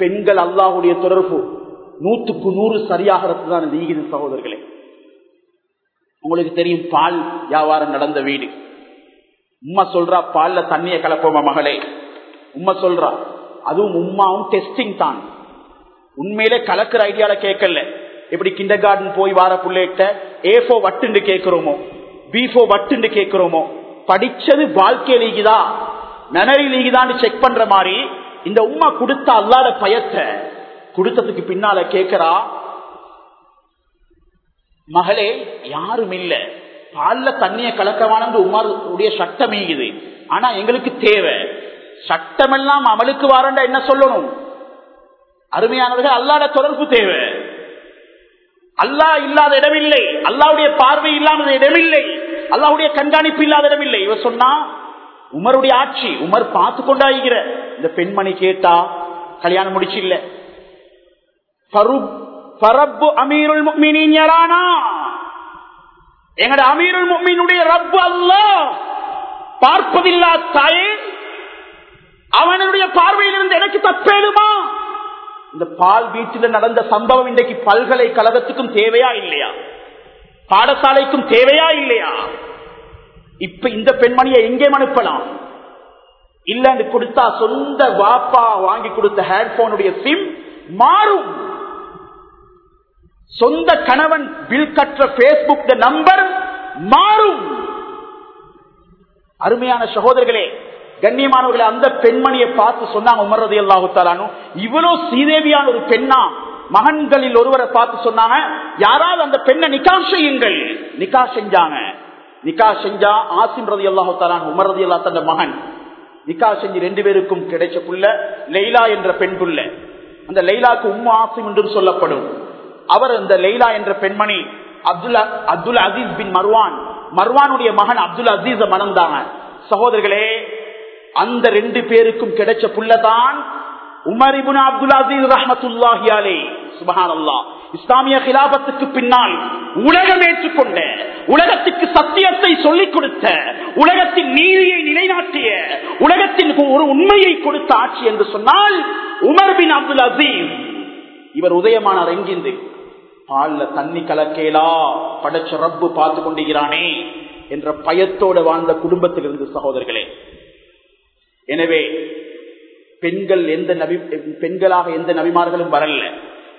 பெண்கள் அல்லாஹுடைய தொடர்பு நூத்துக்கு நூறு சரியாகிறது தான் நீகிது சகோதரர்களே. உங்களுக்கு தெரியும் பால் வியாபாரம் நடந்த வீடு. உம்மா சொல்றா பால்ல தண்ணிய கலப்போமா மகளே? உம்மா சொல்றா அதுவும் உம்மாவும் டெஸ்டிங் தான். உண்மையிலே கலக்கிற ஐடியால கேட்கல. எப்படி கிண்டர் கார்டன் போய் வார பிள்ளைகிட்ட ஏ ஃபோ வட்டுண்டு கேட்கிறோமோ பி ஃபோ வட்டுண்டு கேட்கிறோமோ படிச்சது வாழ்க்கை லீகுதா மெமரி லீகிதான்னு செக் பண்ற மாதிரி இந்த உமா கொடுத்த அல்லாத பயத்தை கொடுத்ததுக்கு பின்னால கேக்குறா மகளே யாரும் இல்ல. பால்ல தண்ணிய கலக்கவானது உமாருடைய சட்டம் ஈகுது ஆனா எங்களுக்கு தேவை. சட்டமெல்லாம் அமலுக்கு வாரண்டா என்ன சொல்லணும்? அருமையானவர்கள் அல்லாத தொடர்பு தேவை. அல்லாஹ் இல்லாத இடமில்லை. அல்லாவுடைய பார்வை இல்லாத இடமில்லை. அல்லாவுடைய கண்காணிப்பு இல்லாத இடமில்லை இவர் சொன்னா உமருடைய ஆட்சி உமர் பார்த்து கொண்டாகிற இந்த பெண்மணி கேட்டா கல்யாணம் முடிச்சு இல்ல பரப்பு அமீருல் முஃமினீன் யரானா எங்கட அமீருல் முக்மீனுடைய ரப்பு அல்ல பார்ப்பதில்லா தாயே? அவனுடைய பார்வையிலிருந்து எனக்கு தப்பேதுமா? இந்த பால் வீட்டில் நடந்த சம்பவம் இன்றைக்கு பல்கலைக்கழகத்துக்கும் தேவையா இல்லையா? பாடசாலைக்கும் தேவையா இல்லையா? இப்ப இந்த பெண்மணியை எங்கே அனுப்பலாம் இல்லன்னு கொடுத்தா சொந்த வாப்பா வாங்கி கொடுத்த ஹேட்போனுடைய சிம் மாறும். சொந்த கணவன் பில் கற்ற பேஸ்புக் நம்பர் மாறும். அருமையான சகோதரர்களே கண்ணியமானவர்களை அந்த பெண்மணியை பார்த்து சொன்னாங்க உமர்றது எல்லாத்தாலும் இவ்வளவு சீதேவியான ஒரு பெண்ணா. மகன்களில் ஒருவரை பார்த்து சொன்னாங்க யாராவது அந்த பெண்ணை நிக்கா செய்யுங்கள். நிக்கா செஞ்சாங்க. நிக்கா செஞ்சா ஆசிம் ரதி அல்லாஹாலான் உமர் ரதி அல்லா தந்த மகன். நிக்கா செஞ்சு ரெண்டு பேருக்கும் கிடைச்ச புள்ள லெய்லா என்ற பெண் புள்ள. அந்த லைலாக்கு உம்மு ஆசிம் என்றும் சொல்லப்படும். அவர் அந்த லைலா என்ற பெண்மணி அப்துல்லா அப்துல் அசீஸ் பின் மர்வான். மர்வானுடைய மகன் அப்துல் அசீஸ மணந்தாங்க. சகோதரர்களே அந்த ரெண்டு பேருக்கும் கிடைச்ச புள்ளதான் உமர் இபுன் அப்துல் அசீஸ் ரஹமத்துல்லாஹி அலை. சுபஹானல்லாஹ். இஸ்லாமிய கிலாபத்துக்கு பின்னால் உலகம் ஏற்றுக்கொண்ட உலகத்துக்கு சத்தியத்தை சொல்லிக் கொடுத்த உலகத்தின் நீதியை நிலைநாட்டிய உலகத்தின் ஒரு உண்மையை கொடுத்த ஆட்சி என்று சொன்னால் உமர் பின் அப்துல் அசீஸ். இவர் உதயமானார் எங்கிருந்து? பால்ல தண்ணி கலக்கேலா படைச்ச ரப்பு பார்த்து கொண்டிருக்கிறானே என்ற பயத்தோடு வாழ்ந்த குடும்பத்திலிருந்து சகோதரர்களே. எனவே பெண்கள் எந்த நபி பெண்களாக எந்த நபிமார்களும் வரல.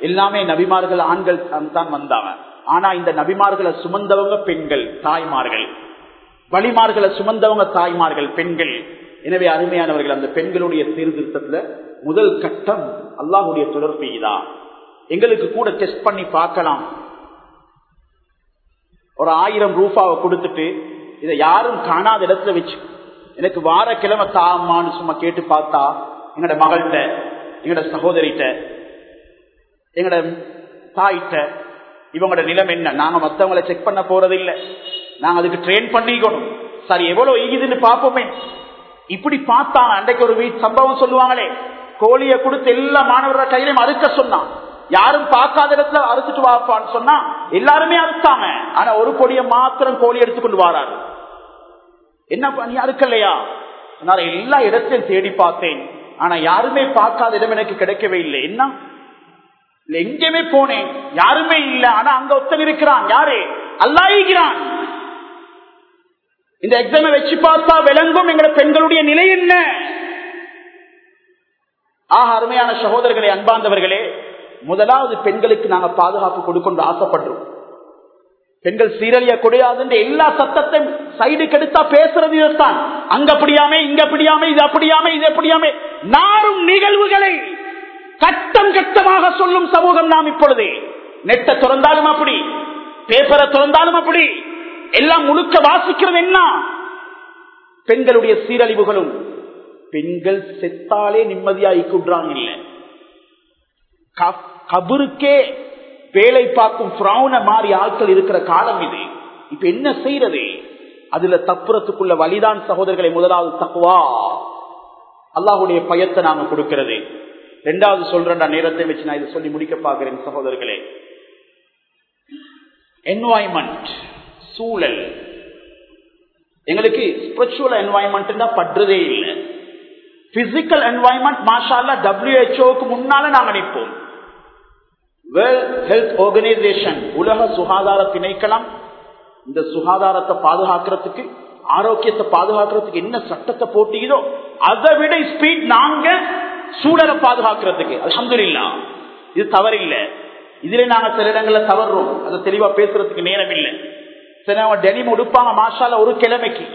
எல்லாமே நபிமார்கள் ஆண்கள் தான் வந்தாங்க ஆனா இந்த நபிமார்களை சுமந்தவங்க பெண்கள் தாய்மார்கள். வழிமார்களை சுமந்தவங்க தாய்மார்கள் பெண்கள். எனவே அருமையானவர்கள் அந்த பெண்களுடைய சீர்திருத்தத்துல முதல் கட்டம் அல்லாஹுடைய தொடர்பு தான் எங்களுக்கு கூட டெஸ்ட் பண்ணி பார்க்கலாம். ஒரு ஆயிரம் ரூபாவை கொடுத்துட்டு இதை யாரும் காணாத இடத்துல வச்சு எனக்கு வார கிழமை தாமான்னு சும்மா கேட்டு பார்த்தா எங்கட மகள்கிட்ட எங்கட சகோதரிட்ட எங்கட தாயிட்ட இவங்களோட நிலம் என்ன? நாங்க மத்தவங்களை செக் பண்ண போறது இல்லை நாங்க அதுக்கு ட்ரெயின் பண்ணிக்கணும். சரி எவ்வளவு ஈகுதுன்னு பார்ப்போமே. இப்படி பார்த்தா அன்றைக்கு ஒரு வீட் சம்பவம் சொல்லுவாங்களே. கோழியை கொடுத்து எல்லா மாணவர்கள் கையிலையும் அறுக்க சொன்னான் யாரும் பார்க்காத இடத்துல அறுத்துட்டு வாப்பான்னு சொன்னா எல்லாருமே அறுத்தாங்க. ஆனா ஒரு கோழியை மாத்திரம் கோழி எடுத்துக்கொண்டு வாராரு. என்ன பண்ணி அறுக்கலையா? நான் எல்லா இடத்தையும் தேடி பார்த்தேன். ஆனா யாருமே பார்க்காத இடம் எனக்கு கிடைக்கவே இல்லை. என்ன? எங்கேயுமே போனேன். யாருமே இல்லை. ஆனா அங்க ஒத்தன் இருக்கிறான். யாரு? அல்லாயிக்கிறான் இந்த எக்ஸாமை வச்சு பார்த்தா விளங்கும் எங்களோட பெண்களுடைய நிலை என்ன? ஆக அருமையான சகோதரர்களே அன்பாந்தவர்களே முதலாவது பெண்களுக்கு நாங்க பாதுகாப்பு கொடுக்கணும் ஆசைப்படுறோம். பெண்கள் சீரழிய கூடாது எல்லா சத்தத்தையும் சைடு கெடுத்தா பேசுறது இதுதான். அங்க அப்படியாமே இங்க அப்படியாமே இது அப்படியாமே இது அப்படியாமே. நாரும் நிகழ்வுகளை கட்டம் கட்டமாக சொல்லும் சமூகம் நாம் இப்பொழுது. நெட்ட திறந்தாலும் அப்படி பேப்பரை திறந்தாலும் அப்படி எல்லாம் முழுக்க வாசிக்கிறது என்ன? பெண்களுடைய சீரழிவுகளும் பெண்கள் செத்தாலே நிம்மதியாகி இல்லை. கபருக்கே வேலை பார்க்கும் பிராவுன மாறி ஆட்கள் இருக்கிற காலம் இது. இப்ப என்ன செய்யறது? அதுல தப்புறத்துக்குள்ள வழிதான் சகோதரர்களை முதலாவது தக்குவா. அல்லாஹுடைய பயத்தை நாம கொடுக்கிறது. ரெண்டாவது சொல்ற நேரத்தை வச்சு நான் இதை சொல்லி முடிக்க பார்க்கிறேன் சகோதரர்களே. என்வாய்மெண்ட் சூழல். எங்களுக்கு ஸ்பிரிச்சுவல் என்வாய்மெண்ட் தான் படுறதே இல்லை. பிசிக்கல் என்வாய்மெண்ட் மாஷால டபிள்யூஹெச்ஓக்கு முன்னால நாங்க நிற்போம். வேர்ல்ட் ஹெல்த் ஆர்கனைசேஷன் உலக சுகாதார திணைக்களம் இந்த சுகாதாரத்தை பாதுகாக்கிறதுக்கு ஆரோக்கியத்தை பாதுகாக்கிறதுக்கு என்ன சட்டத்தை போட்டியதோ அதை விட ஸ்பீட் நாங்க சூழலை பாதுகாக்கிறதுக்கு. அலமதுல்லா இது தவறில்லை. இதுல நாங்க சில இடங்கள்ல தவறுறோம். அதை தெளிவா பேசுறதுக்கு நேரம் இல்லை சில டெனிம் உடுப்பாங்க. மாஷால ஒரு கிழமைக்கு.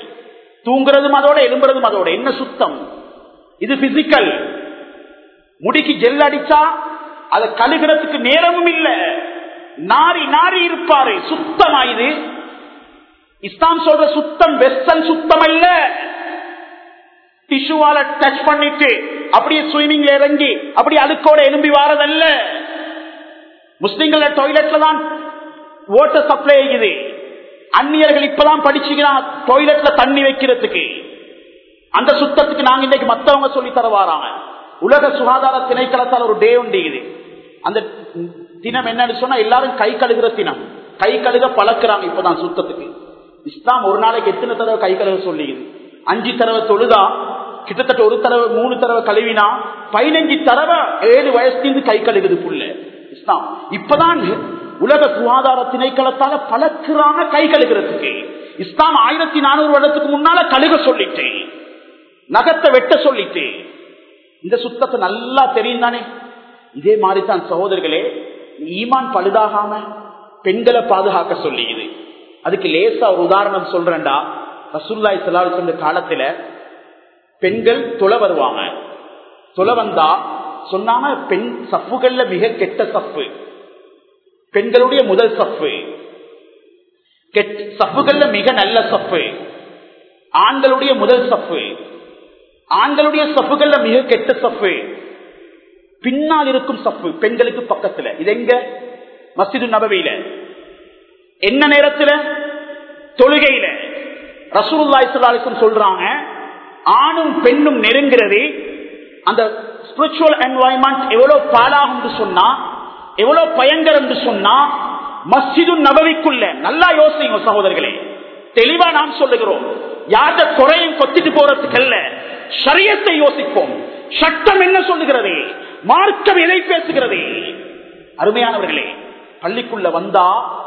தூங்குறதும் அதோட எலும்புறதும் அதோட. என்ன சுத்தம்? இது பிசிக்கல் முடிக்கு ஜெல் அடிச்சா அதை கழுகிறதுக்கு நேரமும் இல்லை. நாரி நாரி இருப்பாரு. சுத்தமாயுது இஸ்லாம் சொல்ற சுத்தம் வெஸ்டர்ன் சுத்தம் அல்ல. டிஷ்யூவால டச் பண்ணிட்டு அப்படியே ஸ்விமிங்ல இறங்கி அப்படி அழுக்கோட எலும்பி வாரதல்ல. முஸ்லிம்கள டாய்லெட்ல தான் வாட்டர் சப்ளை ஆகுது அந்நியர்கள் இப்பதான் படிச்சுக்கிறான் டாய்லெட்ல தண்ணி வைக்கிறதுக்கு. அந்த சுத்தத்துக்கு நாங்க இன்னைக்கு மத்தவங்க சொல்லி தர உலக சுகாதார திணைக்களத்தால் ஒரு டே உண்டு அந்த தினம் என்னன்னு சொன்னா எல்லாரும் கை கழுகுற தினம். கை கழுக பழக்கிறாங்க இப்பதான் சுத்தத்துக்கு. இஸ்லாம் ஒரு நாளைக்கு எத்தனை தடவை கை கழுவ சொல்லியது அஞ்சு தடவை தொழுதா? கிட்டத்தட்ட ஒரு தடவை மூணு தடவை கழுவினா பதினஞ்சு தடவை ஏழு வயசுலேருந்து கை கழுகுது புள்ள. இஸ்லாம். இப்பதான் உலக சுகாதார திணைக்களத்தால பழக்கிறாங்க கை கழுகிறதுக்கு இஸ்லாம் ஆயிரத்தி நானூறு வருடத்துக்கு முன்னால கழுக சொல்லிட்டேன் நகத்தை வெட்ட சொல்லிட்டேன் இந்த சுத்தத்தை நல்லா தெரியும் தானே? இதே மாதிரி தான் சகோதரர்களே ஈமான் பழுதாகாம பெண்களை பாதுகாக்க சொல்லியது அதுக்கு லேசா ஒரு உதாரணம் சொல்றேன்டா. ரசூல்லாய் சலால் சொன்ன காலத்துல பெண்கள் தொலை வருவாங்க. தொலை வந்தா சொன்னாங்க பெண் சப்புகள்ல மிக கெட்ட சப்பு பெண்களுடைய முதல் சப்பு சப்புகள்ல மிக நல்ல சப்பு ஆண்களுடைய முதல் சப்பு ஆண்களுடைய சப்புகள்ல மிக கெட்ட சப்பு பின்னால் இருக்கும் சப்பு பெண்களுக்கு பக்கத்துல. இது எங்க? மசிது நபவியில என்ன நேரத்துல? தொழுகையில. ரசூல்லாய் சொல்றாங்க ஆணும் பெண்ணும் நெருங்கிறது அந்த ஸ்பிரிச்சுவல் என்வாயன்மெண்ட் எவ்வளவு பாலாகும் சொன்னா எவ்வளவு பயங்கரம் என்று சொன்னா மஸ்ஜிது நபவிக்குள்ள நல்லா யோசிங்க சகோதரர்களே. தெளிவா நாம் சொல்லுகிறோம். யார்த குறையும் கொத்திட்டு போறதுக்கல்ல சரியத்தை யோசிப்போம். சட்டம் என்ன சொல்லுகிறது? மார்க்கம் எதை பேசுகிறது? அருமையானவர்களே பள்ளிக்குள்ள வந்தா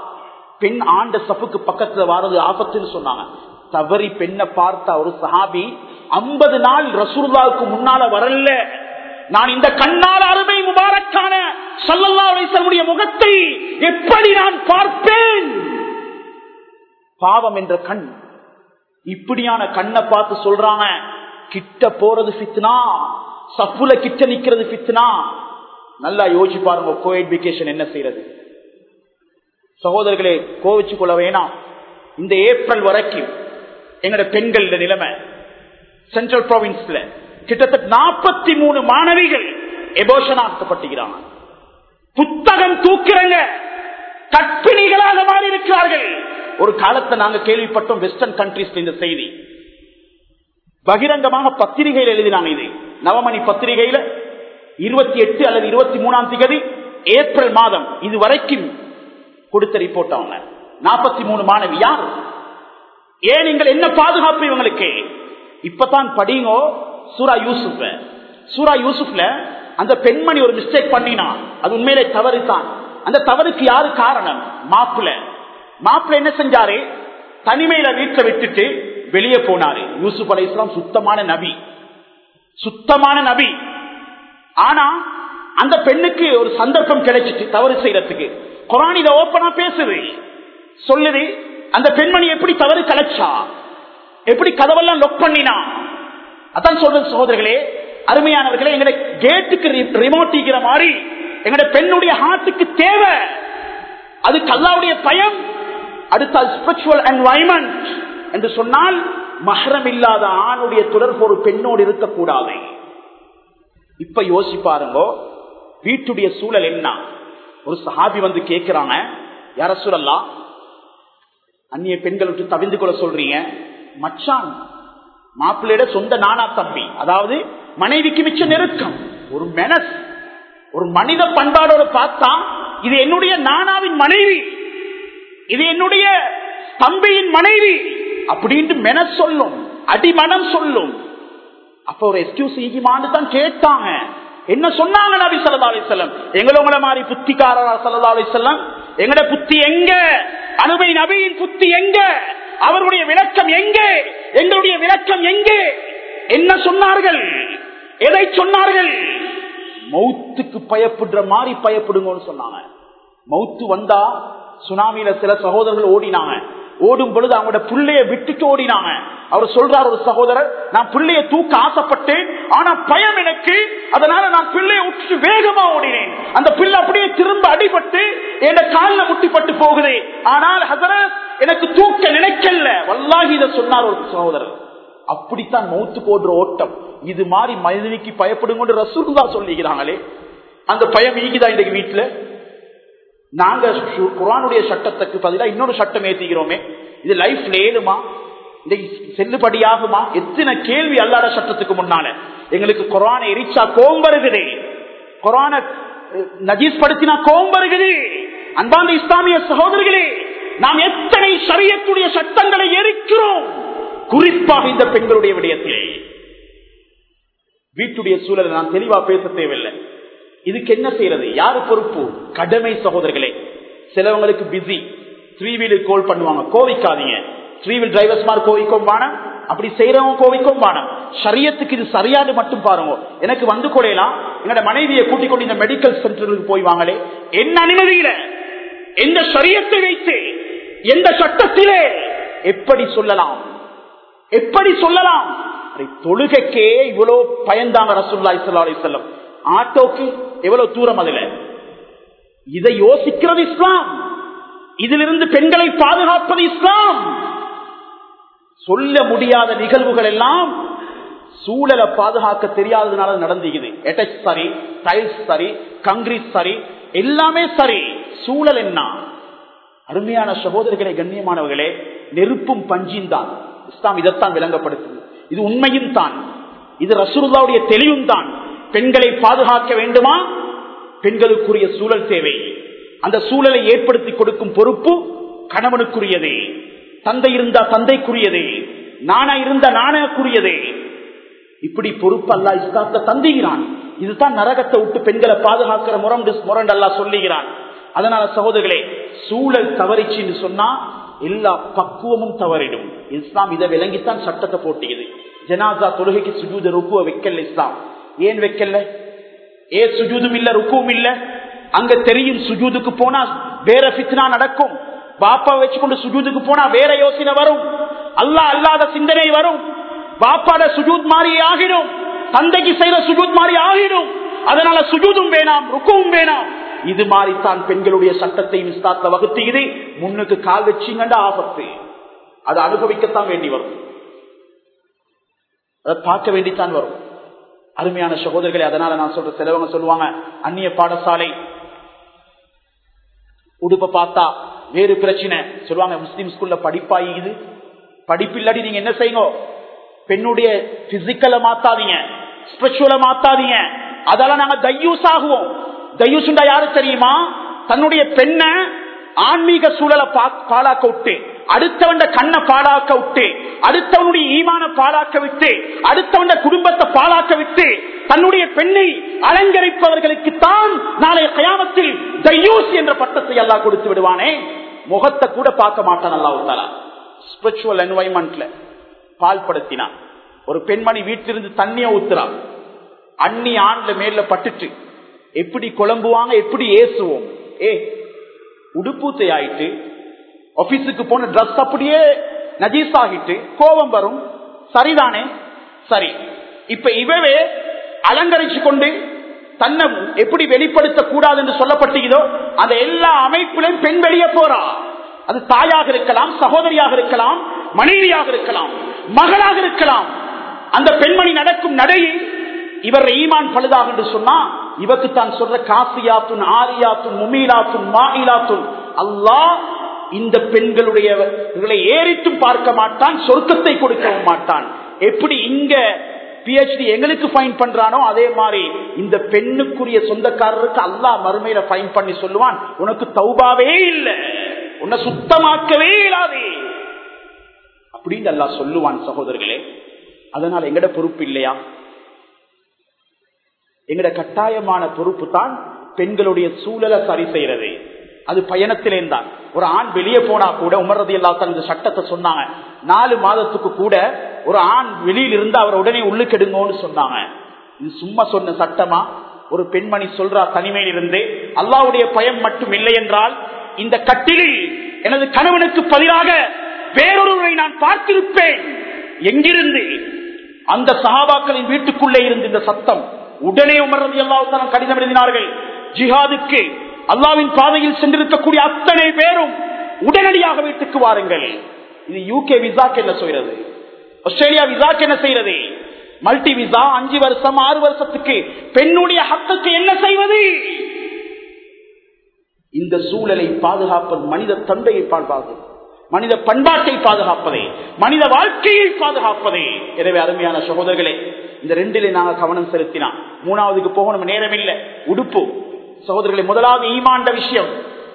பெண் ஆண்ட சப்புக்கு பக்கத்துல வாரது ஆபத்துன்னு சொன்னாங்க. தவறி பெண்ணை பார்த்த ஒரு சஹாபி ஐம்பது நாள் ரசூல்லாவுக்கு முன்னால வரல. நான் இந்த கண்ணால் அருமை முபாரக்கான சல்லல்லா முகத்தை எப்படி நான் பார்ப்பேன்? பாவம் என்ற கண். இப்படியான கண்ணை பார்த்து சொல்றாங்க கிட்ட போறது பித்னா சப்புல கிட்ட நிக்கிறது பித்னா நல்லா யோசிச்சு பாருங்க கோ எஜுகேஷன் என்ன செய்யறது? சகோதரர்களே கோவிச்சு கொள்ள வேணாம். இந்த ஏப்ரல் வரைக்கும் எங்களோட பெண்கள் நிலைமை சென்ட்ரல் ப்ராவின்ஸ்ல கிட்டத்தட்ட நாற்பத்தி மூணு மாணவிகள் எபோஷனாக்கப்பட்டுகிறாங்க புத்தகம் தூக்கிறங்க கற்பிணிகளாக மாறி இருக்கிறார்கள் ஒரு காலத்தை நாங்க கேள்விப்பட்டோம் வெஸ்டர்ன் கண்ட்ரீஸ்ல இந்த செய்தி. பகிரங்கமாக பத்திரிகையில் எழுதினாங்க இது. நவமணி பத்திரிகையில இருபத்தி எட்டு அல்லது இருபத்தி மூணாம் தேதி ஏப்ரல் மாதம் இது வரைக்கும் கொடுத்த ரிப்போர்ட் அவங்க. நாற்பத்தி மூணு மாணவி யார்? ஏன் நீங்கள் என்ன பாதுகாப்பு இவங்களுக்கு? இப்பதான் படிங்கோ சூரா யூசுப் சூரா யூசுப்ல அந்த பெண்மணி ஒரு மிஸ்டேக் பண்ணினா அது உண்மையிலே தவறு தான். அந்த தவறுக்கு யாரு காரணம்? மாப்பிள்ள. மாப்பிள்ள என்ன செஞ்சாரு? தனிமையில வீட்டை விட்டுட்டு வெளியே போனாரு. யூசுப் அலை இஸ்லாம் சுத்தமான நபி. சுத்தமான நபி. ஆனா அந்த பெண்ணுக்கு ஒரு சந்தர்ப்பம் கிடைச்சிட்டு தவறு செய்யறதுக்கு. குரான் இதை ஓப்பனா பேசுது. சொல்லுது அந்த பெண்மணி எப்படி தவறு கலைச்சா? எப்படி கதவெல்லாம் லொக் பண்ணினா? அதான் சொல்றது சகோதரர்களே அருமையானவர்களே எங்க கேட்டுக்கு ரிமோட் மாதிரி எங்க பெண்ணுடைய ஹார்ட்டுக்கு தேவை. அது கல்லாவுடைய பயம். அடுத்த ஸ்பிரிச்சுவல் என்வாய்மெண்ட் என்று சொன்னால் மகரம் இல்லாத ஆணுடைய தொடர்பு ஒரு பெண்ணோடு இருக்கக்கூடாது. இப்ப யோசிப்பாருங்கோ வீட்டுடைய சூழல் என்ன? ஒரு சஹாபி வந்து கேட்கிறாங்க யார சூழல்லாம் அந்நிய பெண்கள் விட்டு தவிந்து கொள்ள சொல்றீங்க. மச்சான் மாப்பிள்ளையோட சொந்த நானா தம்பி. அதாவது மனைவிக்கு மிச்ச நெருக்கம். ஒரு மெனஸ் ஒரு மனித பண்பாடோட பார்த்தா இது என்னுடைய நானாவின் மனைவி. இது என்னுடைய தம்பியின் மனைவி. அப்படின்ட்டு மென சொல்லும் அடிமனம் சொல்லும். அப்ப ஒரு எக்ஸ்கியூஸ் ஈகிமான்னு தான் கேட்டாங்க. என்ன சொன்னாங்க நபி சல்லா அலிசல்லம் எங்களோட மாதிரி புத்திக்காரரா சல்லா அலிசல்லம் எங்கட புத்தி எங்க? அனுபவி நபியின் புத்தி எங்க? அவருடைய விளக்கம் எங்கே? எங்களுடைய விளக்கம் எங்கே? என்ன சொன்னார்கள்? எதை சொன்னார்கள்? மௌத்துக்கு பயப்படுற மாதிரி பயப்படுங்கன்னு சொன்னாங்க. மௌத்து வந்தா சுனாமியில சில சகோதரர்கள் ஓடினாங்க. ஓடும் பொழுது அவங்களோட பிள்ளைய விட்டுட்டு ஓடினாங்க அவர் சொல்றார் ஒரு சகோதரர் நான் பிள்ளைய தூக்க ஆசைப்பட்டேன் ஆனா பயம் எனக்கு. அதனால நான் பிள்ளைய விட்டுட்டு வேகமா ஓடினேன். அந்த பிள்ளை அப்படியே திரும்ப அடிபட்டு என் காலில் முட்டிப்பட்டு போகுது. ஆனால் ஹசரத் எனக்கு தூக்க நினைக்கல. வல்லாகி இதை சொன்னார் ஒரு சகோதரர். அப்படித்தான் மௌத்து போடுற ஓட்டம். இது மாதிரி மனிதனுக்கு பயப்படுங்க ரசூல்லா சொல்லிக்கிறாங்களே அந்த பயம் ஈகிதான் இன்றைக்கு வீட்டுல? நாங்க குரானுடைய சட்டத்துக்கு பதிலாக இன்னொரு சட்டம் ஏத்திக்கிறோமே இது லைஃப்ல ஏழுமா செல்லுபடியாகுமா? எத்தனை கேள்வி அல்லாத சட்டத்துக்கு முன்னால. எங்களுக்கு குரானை எரிச்சா கோம் வருகுது குரான நஜீஸ் படுத்தினா கோம் அன்பாந்த இஸ்லாமிய சகோதரர்களே நாம் எத்தனை சரியத்துடைய சட்டங்களை எரிக்கிறோம்? குறிப்பாக இந்த பெண்களுடைய விடயத்திலே. வீட்டுடைய சூழலை நான் தெளிவா பேச தேவையில்லை. இதுக்கு என்ன செய்யறது? யாரு பொறுப்பு? கடமை சகோதரர்களே. சிலவங்களுக்கு பிஸி த்ரீ வீலர் கோல் பண்ணுவாங்க. கோவிக்காதீங்க. த்ரீ வீல் டிரைவர்ஸ் மாதிரி கோவிக்கும் வானம் அப்படி செய்யறவங்க கோவிக்கும் வானம் சரியத்துக்கு இது சரியாது மட்டும் பாருங்க. எனக்கு வந்து கொடையலாம் என்னோட மனைவியை கூட்டிக் கொண்டு இந்த மெடிக்கல் சென்டருக்கு போய் வாங்களே. என்ன அனுமதியில? எந்த சரியத்தை வைத்து? எந்த சட்டத்திலே? எப்படி சொல்லலாம்? எப்படி சொல்லலாம்? தொழுகைக்கே இவ்வளவு பயந்தாங்க ரசூல்லா இஸ்லா அலிசல்லம் ஆட்டோக்கு எவ்வளவு தூரம் அதுல? இதை யோசிக்கிறது இஸ்லாம். இதிலிருந்து பெண்களை பாதுகாப்பது இஸ்லாம். சொல்ல முடியாத நிகழ்வுகள் எல்லாம் சூழலை பாதுகாக்க தெரியாததுனால நடந்துக்குது. எட்டச் சரி டைல்ஸ் சரி கங்கிரீட் சரி எல்லாமே சரி. சூழல் என்ன? அருமையான சகோதரர்களே கண்ணியமானவர்களே நெருப்பும் பஞ்சின் தான். இஸ்லாம் இதைத்தான் விளங்கப்படுத்துது. இது உண்மையும் தான். இது ரசூல்லாவுடைய தெளிவும் தான். பெண்களை பாதுகாக்க வேண்டுமா? பெண்களுக்குரிய சூழல் தேவை. அந்த சூழலை ஏற்படுத்தி கொடுக்கும் பொறுப்பு கணவனுக்குரியதே. தந்தை இருந்தா தந்தைக்குரியதே. நானா இருந்த நாணயக்குரியதே இப்படி பொறுப்பு அல்லா இஸ்லாத்த தந்துகிறான். இதுதான் நரகத்தை விட்டு பெண்களை பாதுகாக்கிற முரண்டு முரண்டு அல்லா சொல்லுகிறான். அதனால சகோதரர்களே சூழல் தவறிச்சுன்னு சொன்னா எல்லா பக்குவமும் தவறிடும். இஸ்லாம் இதை விளங்கித்தான் சட்டத்தை போட்டியது. ஜனாசா தொழுகைக்கு சுஜூத ருக்குவ வைக்கல் இஸ்லாம். ஏன் வைக்கல? ஏ சுஜூதும் இல்ல ருக்கும் இல்ல? அங்க தெரியும் சுஜூதுக்கு போனா வேற பித்னா நடக்கும். பாப்பா வச்சுக்கொண்டு சுஜூதுக்கு போனா வேற யோசனை வரும். அல்லா அல்லாத சிந்தனை வரும். பாப்பாட சுஜூத் மாறி ஆகிடும். தந்தைக்கு செய்யற சுஜூத் மாறி ஆகிடும். அதனால சுஜூதும் வேணாம் ருக்கவும் வேணாம். இது மாதிரித்தான் பெண்களுடைய சட்டத்தை வகுத்து இது. முன்னுக்கு கால் வச்சிங்கண்ட ஆபத்து. அதை அனுபவிக்கத்தான் வேண்டி வரும். அதை பார்க்க வேண்டித்தான் வரும். அருமையான சகோதரர்களை அதனால நான் சொல்ற சிலவங்க சொல்லுவாங்க அந்நிய பாடசாலை உடுப்ப பார்த்தா வேறு பிரச்சனை. சொல்லுவாங்க முஸ்லீம் ஸ்கூல்ல படிப்பாயுது படிப்பு படிப்பில்லாடி நீங்க என்ன செய்யுங்க? பெண்ணுடைய பிசிக்கலை மாத்தாதீங்க. ஸ்பிரிச்சுவலை மாத்தாதீங்க. அதெல்லாம் நாங்க தையூஸ் ஆகுவோம் தையூஸ் யாரு தெரியுமா? தன்னுடைய பெண்ணை ஆன்மீக சூழலை பாழாக்க விட்டு அடுத்தவண்ட கண்ணை பாழாக்க விட்டு அடுத்தவனுடைய ஈமான பாழாக்க விட்டு அடுத்தவண்ட குடும்பத்தை பாழாக்க விட்டு தன்னுடைய பெண்ணை அலங்கரிப்பவர்களுக்கு தான் நாளைய கயாமத்தில் தையூஸ் என்ற பட்டத்தை எல்லாம் கொடுத்து விடுவானே. முகத்தை கூட பார்க்க மாட்டான் அல்லாவுத்தாலா ஸ்பிரிச்சுவல் என்வாய்மெண்ட்ல பால் படுத்தினான் ஒரு பெண்மணி வீட்டிலிருந்து தண்ணிய ஊத்துறான் அண்ணி ஆண்ல மேல பட்டுட்டு எப்படி குழம்புவாங்க எப்படி ஏசுவோம்? ஏ உடுப்பூத்தை ஆயிட்டு ஆபீஸுக்கு போன ட்ரெஸ் அப்படியே நஜீஸ் ஆகிட்டு கோபம் வரும். சரிதானே? சரி. இப்ப இவவே அலங்கரிச்சு கொண்டு தன்னை எப்படி வெளிப்படுத்த கூடாது என்று சொல்லப்பட்டீங்களோ அந்த எல்லா அமைப்பிலும் பெண் வெளியே போறா. அது தாயாக இருக்கலாம் சகோதரியாக இருக்கலாம் மனைவியாக இருக்கலாம் மகளாக இருக்கலாம். அந்த பெண்மணி நடக்கும் நடையில் இவர் ஈமான் பழுதாக என்று சொன்னா இவக்கு தான் சொல்ற காசியாத்துன் ஆரியாத்துன் முமீலாத்துன் மாயிலாத்துன். அல்லாஹ் இந்த பெண்களுடைய ஏறித்தும் பார்க்க மாட்டான் சொர்க்கத்தை கொடுக்கவும் மாட்டான். எப்படி இங்க பிஹெச்டி எங்களுக்கு ஃபைன் பண்றானோ அதே மாதிரி இந்த பெண்ணுக்குரிய சொந்தக்காரருக்கு அல்லா மறுமையில ஃபைன் பண்ணி சொல்லுவான் உனக்கு தௌபாவே இல்லை உன்னை சுத்தமாக்கவே இல்லாதே. அப்படின்னு அல்லா சொல்லுவான் சகோதரர்களே. அதனால எங்கட பொறுப்பு இல்லையா? எங்கட கட்டாயமான பொறுப்பு தான் பெண்களுடைய சூழலை சரி செய்யறது. அது பயணத்திலே தான் ஒரு ஆண் வெளியே போனா கூட உமர்றது எல்லாத்தான் இந்த சட்டத்தை சொன்னாங்க. நாலு மாதத்துக்கு கூட ஒரு ஆண் வெளியில் இருந்து அவர் உடனே உள்ளுக்கெடுங்கன்னு சொன்னாங்க. இது சும்மா சொன்ன சட்டமா? ஒரு பெண்மணி சொல்றா தனிமையில் இருந்து அல்லாவுடைய பயம் மட்டும் இல்லை என்றால் இந்த கட்டிலில் எனது கணவனுக்கு பதிலாக வேறொருவரை நான் பார்த்திருப்பேன். எங்கிருந்து? அந்த சகாபாக்களின் வீட்டுக்குள்ளே இருந்து இந்த சத்தம். உடனே உமர்றது எல்லாத்தான் கடிதம் எழுதினார்கள். ஜிஹாதுக்கு அல்லாவின் பாதையில் சென்றிருக்கக்கூடிய அத்தனை பேரும் உடனடியாக வீட்டுக்கு வாருங்கள். இது யூகே விசாக்கு என்ன செய்யறது ஆஸ்திரேலியா விசாக்கு என்ன செய்யறது மல்டி விசா அஞ்சு வருஷம் ஆறு வருஷத்துக்கு பெண்ணுடைய ஹத்துக்கு என்ன செய்வது? இந்த சூழலை பாதுகாப்பது மனித தந்தையை பாதுகாப்பது மனித பண்பாட்டை பாதுகாப்பதே மனித வாழ்க்கையை பாதுகாப்பதே. எனவே அருமையான சகோதரர்களே இந்த ரெண்டிலே நாங்க கவனம் செலுத்தினா மூணாவதுக்கு போகணும் நேரம் இல்லை உடுப்பு. சகோதரர்களை முதலாவது ஈமாண்ட விஷயம்.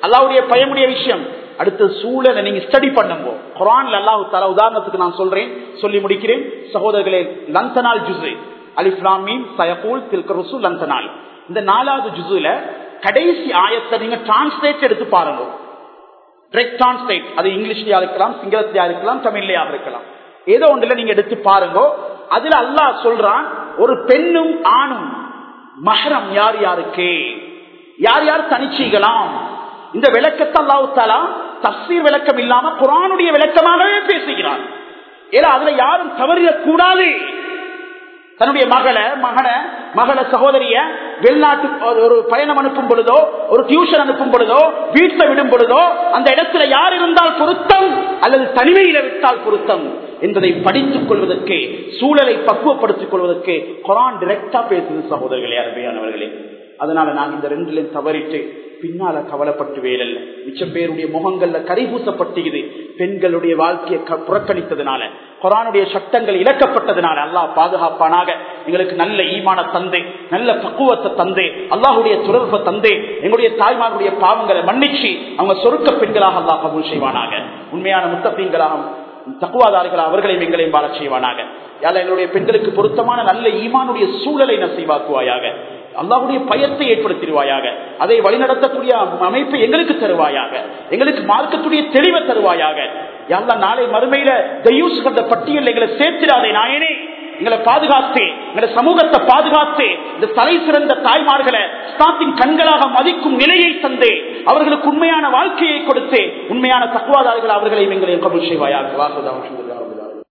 அல்லாவுடைய பயமுடைய விஷயம். அடுத்த சூழலை நீங்க ஸ்டடி பண்ணுங்க. குரான்ல அல்லாஹு தலா உதாரணத்துக்கு நான் சொல்றேன். சொல்லி முடிக்கிறேன். சகோதரர்களே லந்தனால் ஜுசு அலிஃப்லாமீன் சயபூல் தில்கருசு லந்தனால். இந்த நாலாவது ஜுசுல கடைசி ஆயத்தை நீங்க டிரான்ஸ்லேட் எடுத்து பாருங்க. டிரெக்ட் டிரான்ஸ்லேட் அது இங்கிலீஷ்லயா இருக்கலாம் சிங்களத்திலயா இருக்கலாம் தமிழ்லயா இருக்கலாம். ஏதோ ஒன்றுல நீங்க எடுத்து பாருங்க. அதுல அல்லாஹ் சொல்றான் ஒரு பெண்ணும் ஆணும் மஹரம் யார் யாருக்கு? யார் யார் தனிச்சீகலாம் இந்த விளக்கத்தை அல்லாவுத்தாலா தாலா தப்சீர் விளக்கம் இல்லாம குரானுடைய விளக்கமாகவே பேசுகிறார் ஏன்னா அதுல யாரும் தவறிடக்கூடாது. தன்னுடைய மகளை மகனை மகள சகோதரிய வெளிநாட்டு ஒரு பயணம் அனுப்பும் பொழுதோ ஒரு டியூஷன் அனுப்பும் பொழுதோ வீட்டில் விடும் பொழுதோ அந்த இடத்துல யார் இருந்தால் பொருத்தம் அல்லது தனிமையில விட்டால் பொருத்தம். என்பதை படித்துக் கொள்வதற்கு சூழலை பக்குவப்படுத்திக் கொள்வதற்கு குரான் டிரெக்டா பேசுது சகோதரர்களே அருமையானவர்களே. அதனால நான் இந்த ரெண்டுலையும் தவறிட்டு பின்னால கவலைப்பட்டு வேலல்ல மிச்சம் பேருடைய முகங்கள்ல கரிபூசப்பட்டுகிறது பெண்களுடைய வாழ்க்கையை க- புறக்கணித்ததுனால குரானுடைய சட்டங்கள் இழக்கப்பட்டதுனால அல்லாஹ் பாதுகாப்பானாக எங்களுக்கு நல்ல ஈமான தந்தை நல்ல பக்குவத்தை தந்தை அல்லாஹுடைய தொடர்பை தந்தை எங்களுடைய தாய்மாருடைய பாவங்களை மன்னிச்சு அவங்க சொருக்க பெண்களாக அல்லாஹ் கபூல் செய்வானாக. உண்மையான முத்தப்பீன்களாக தக்குவாதாரிகள் அவர்களையும் எங்களையும் வாழச் செய்வானாக. யாழ் எங்களுடைய பெண்களுக்கு பொருத்தமான நல்ல ஈமானுடைய சூழலை நசைவாக்குவாயாக. அல்லாவுடைய பயத்தை ஏற்படுத்திடுவாயாக. அதை வழிநடத்தக்கூடிய அமைப்பை எங்களுக்கு தருவாயாக. எங்களுக்கு மார்க்கத்துடைய தெளிவை தருவாயாக. யாழ்லா நாளை மறுமையில தயூஸ் கண்ட பட்டியல் எங்களை சேர்த்திடாதே நாயனே. எங்களை பாதுகாத்தே எங்களை சமூகத்தை பாதுகாத்தே இந்த தலை சிறந்த தாய்மார்களை ஸ்தாத்தின் கண்களாக மதிக்கும் நிலையை தந்தே அவர்களுக்கு உண்மையான வாழ்க்கையை கொடுத்து உண்மையான தக்குவாதாரிகள் அவர்களையும் எங்களை கபுல் செய்வாயாக. வாசுதா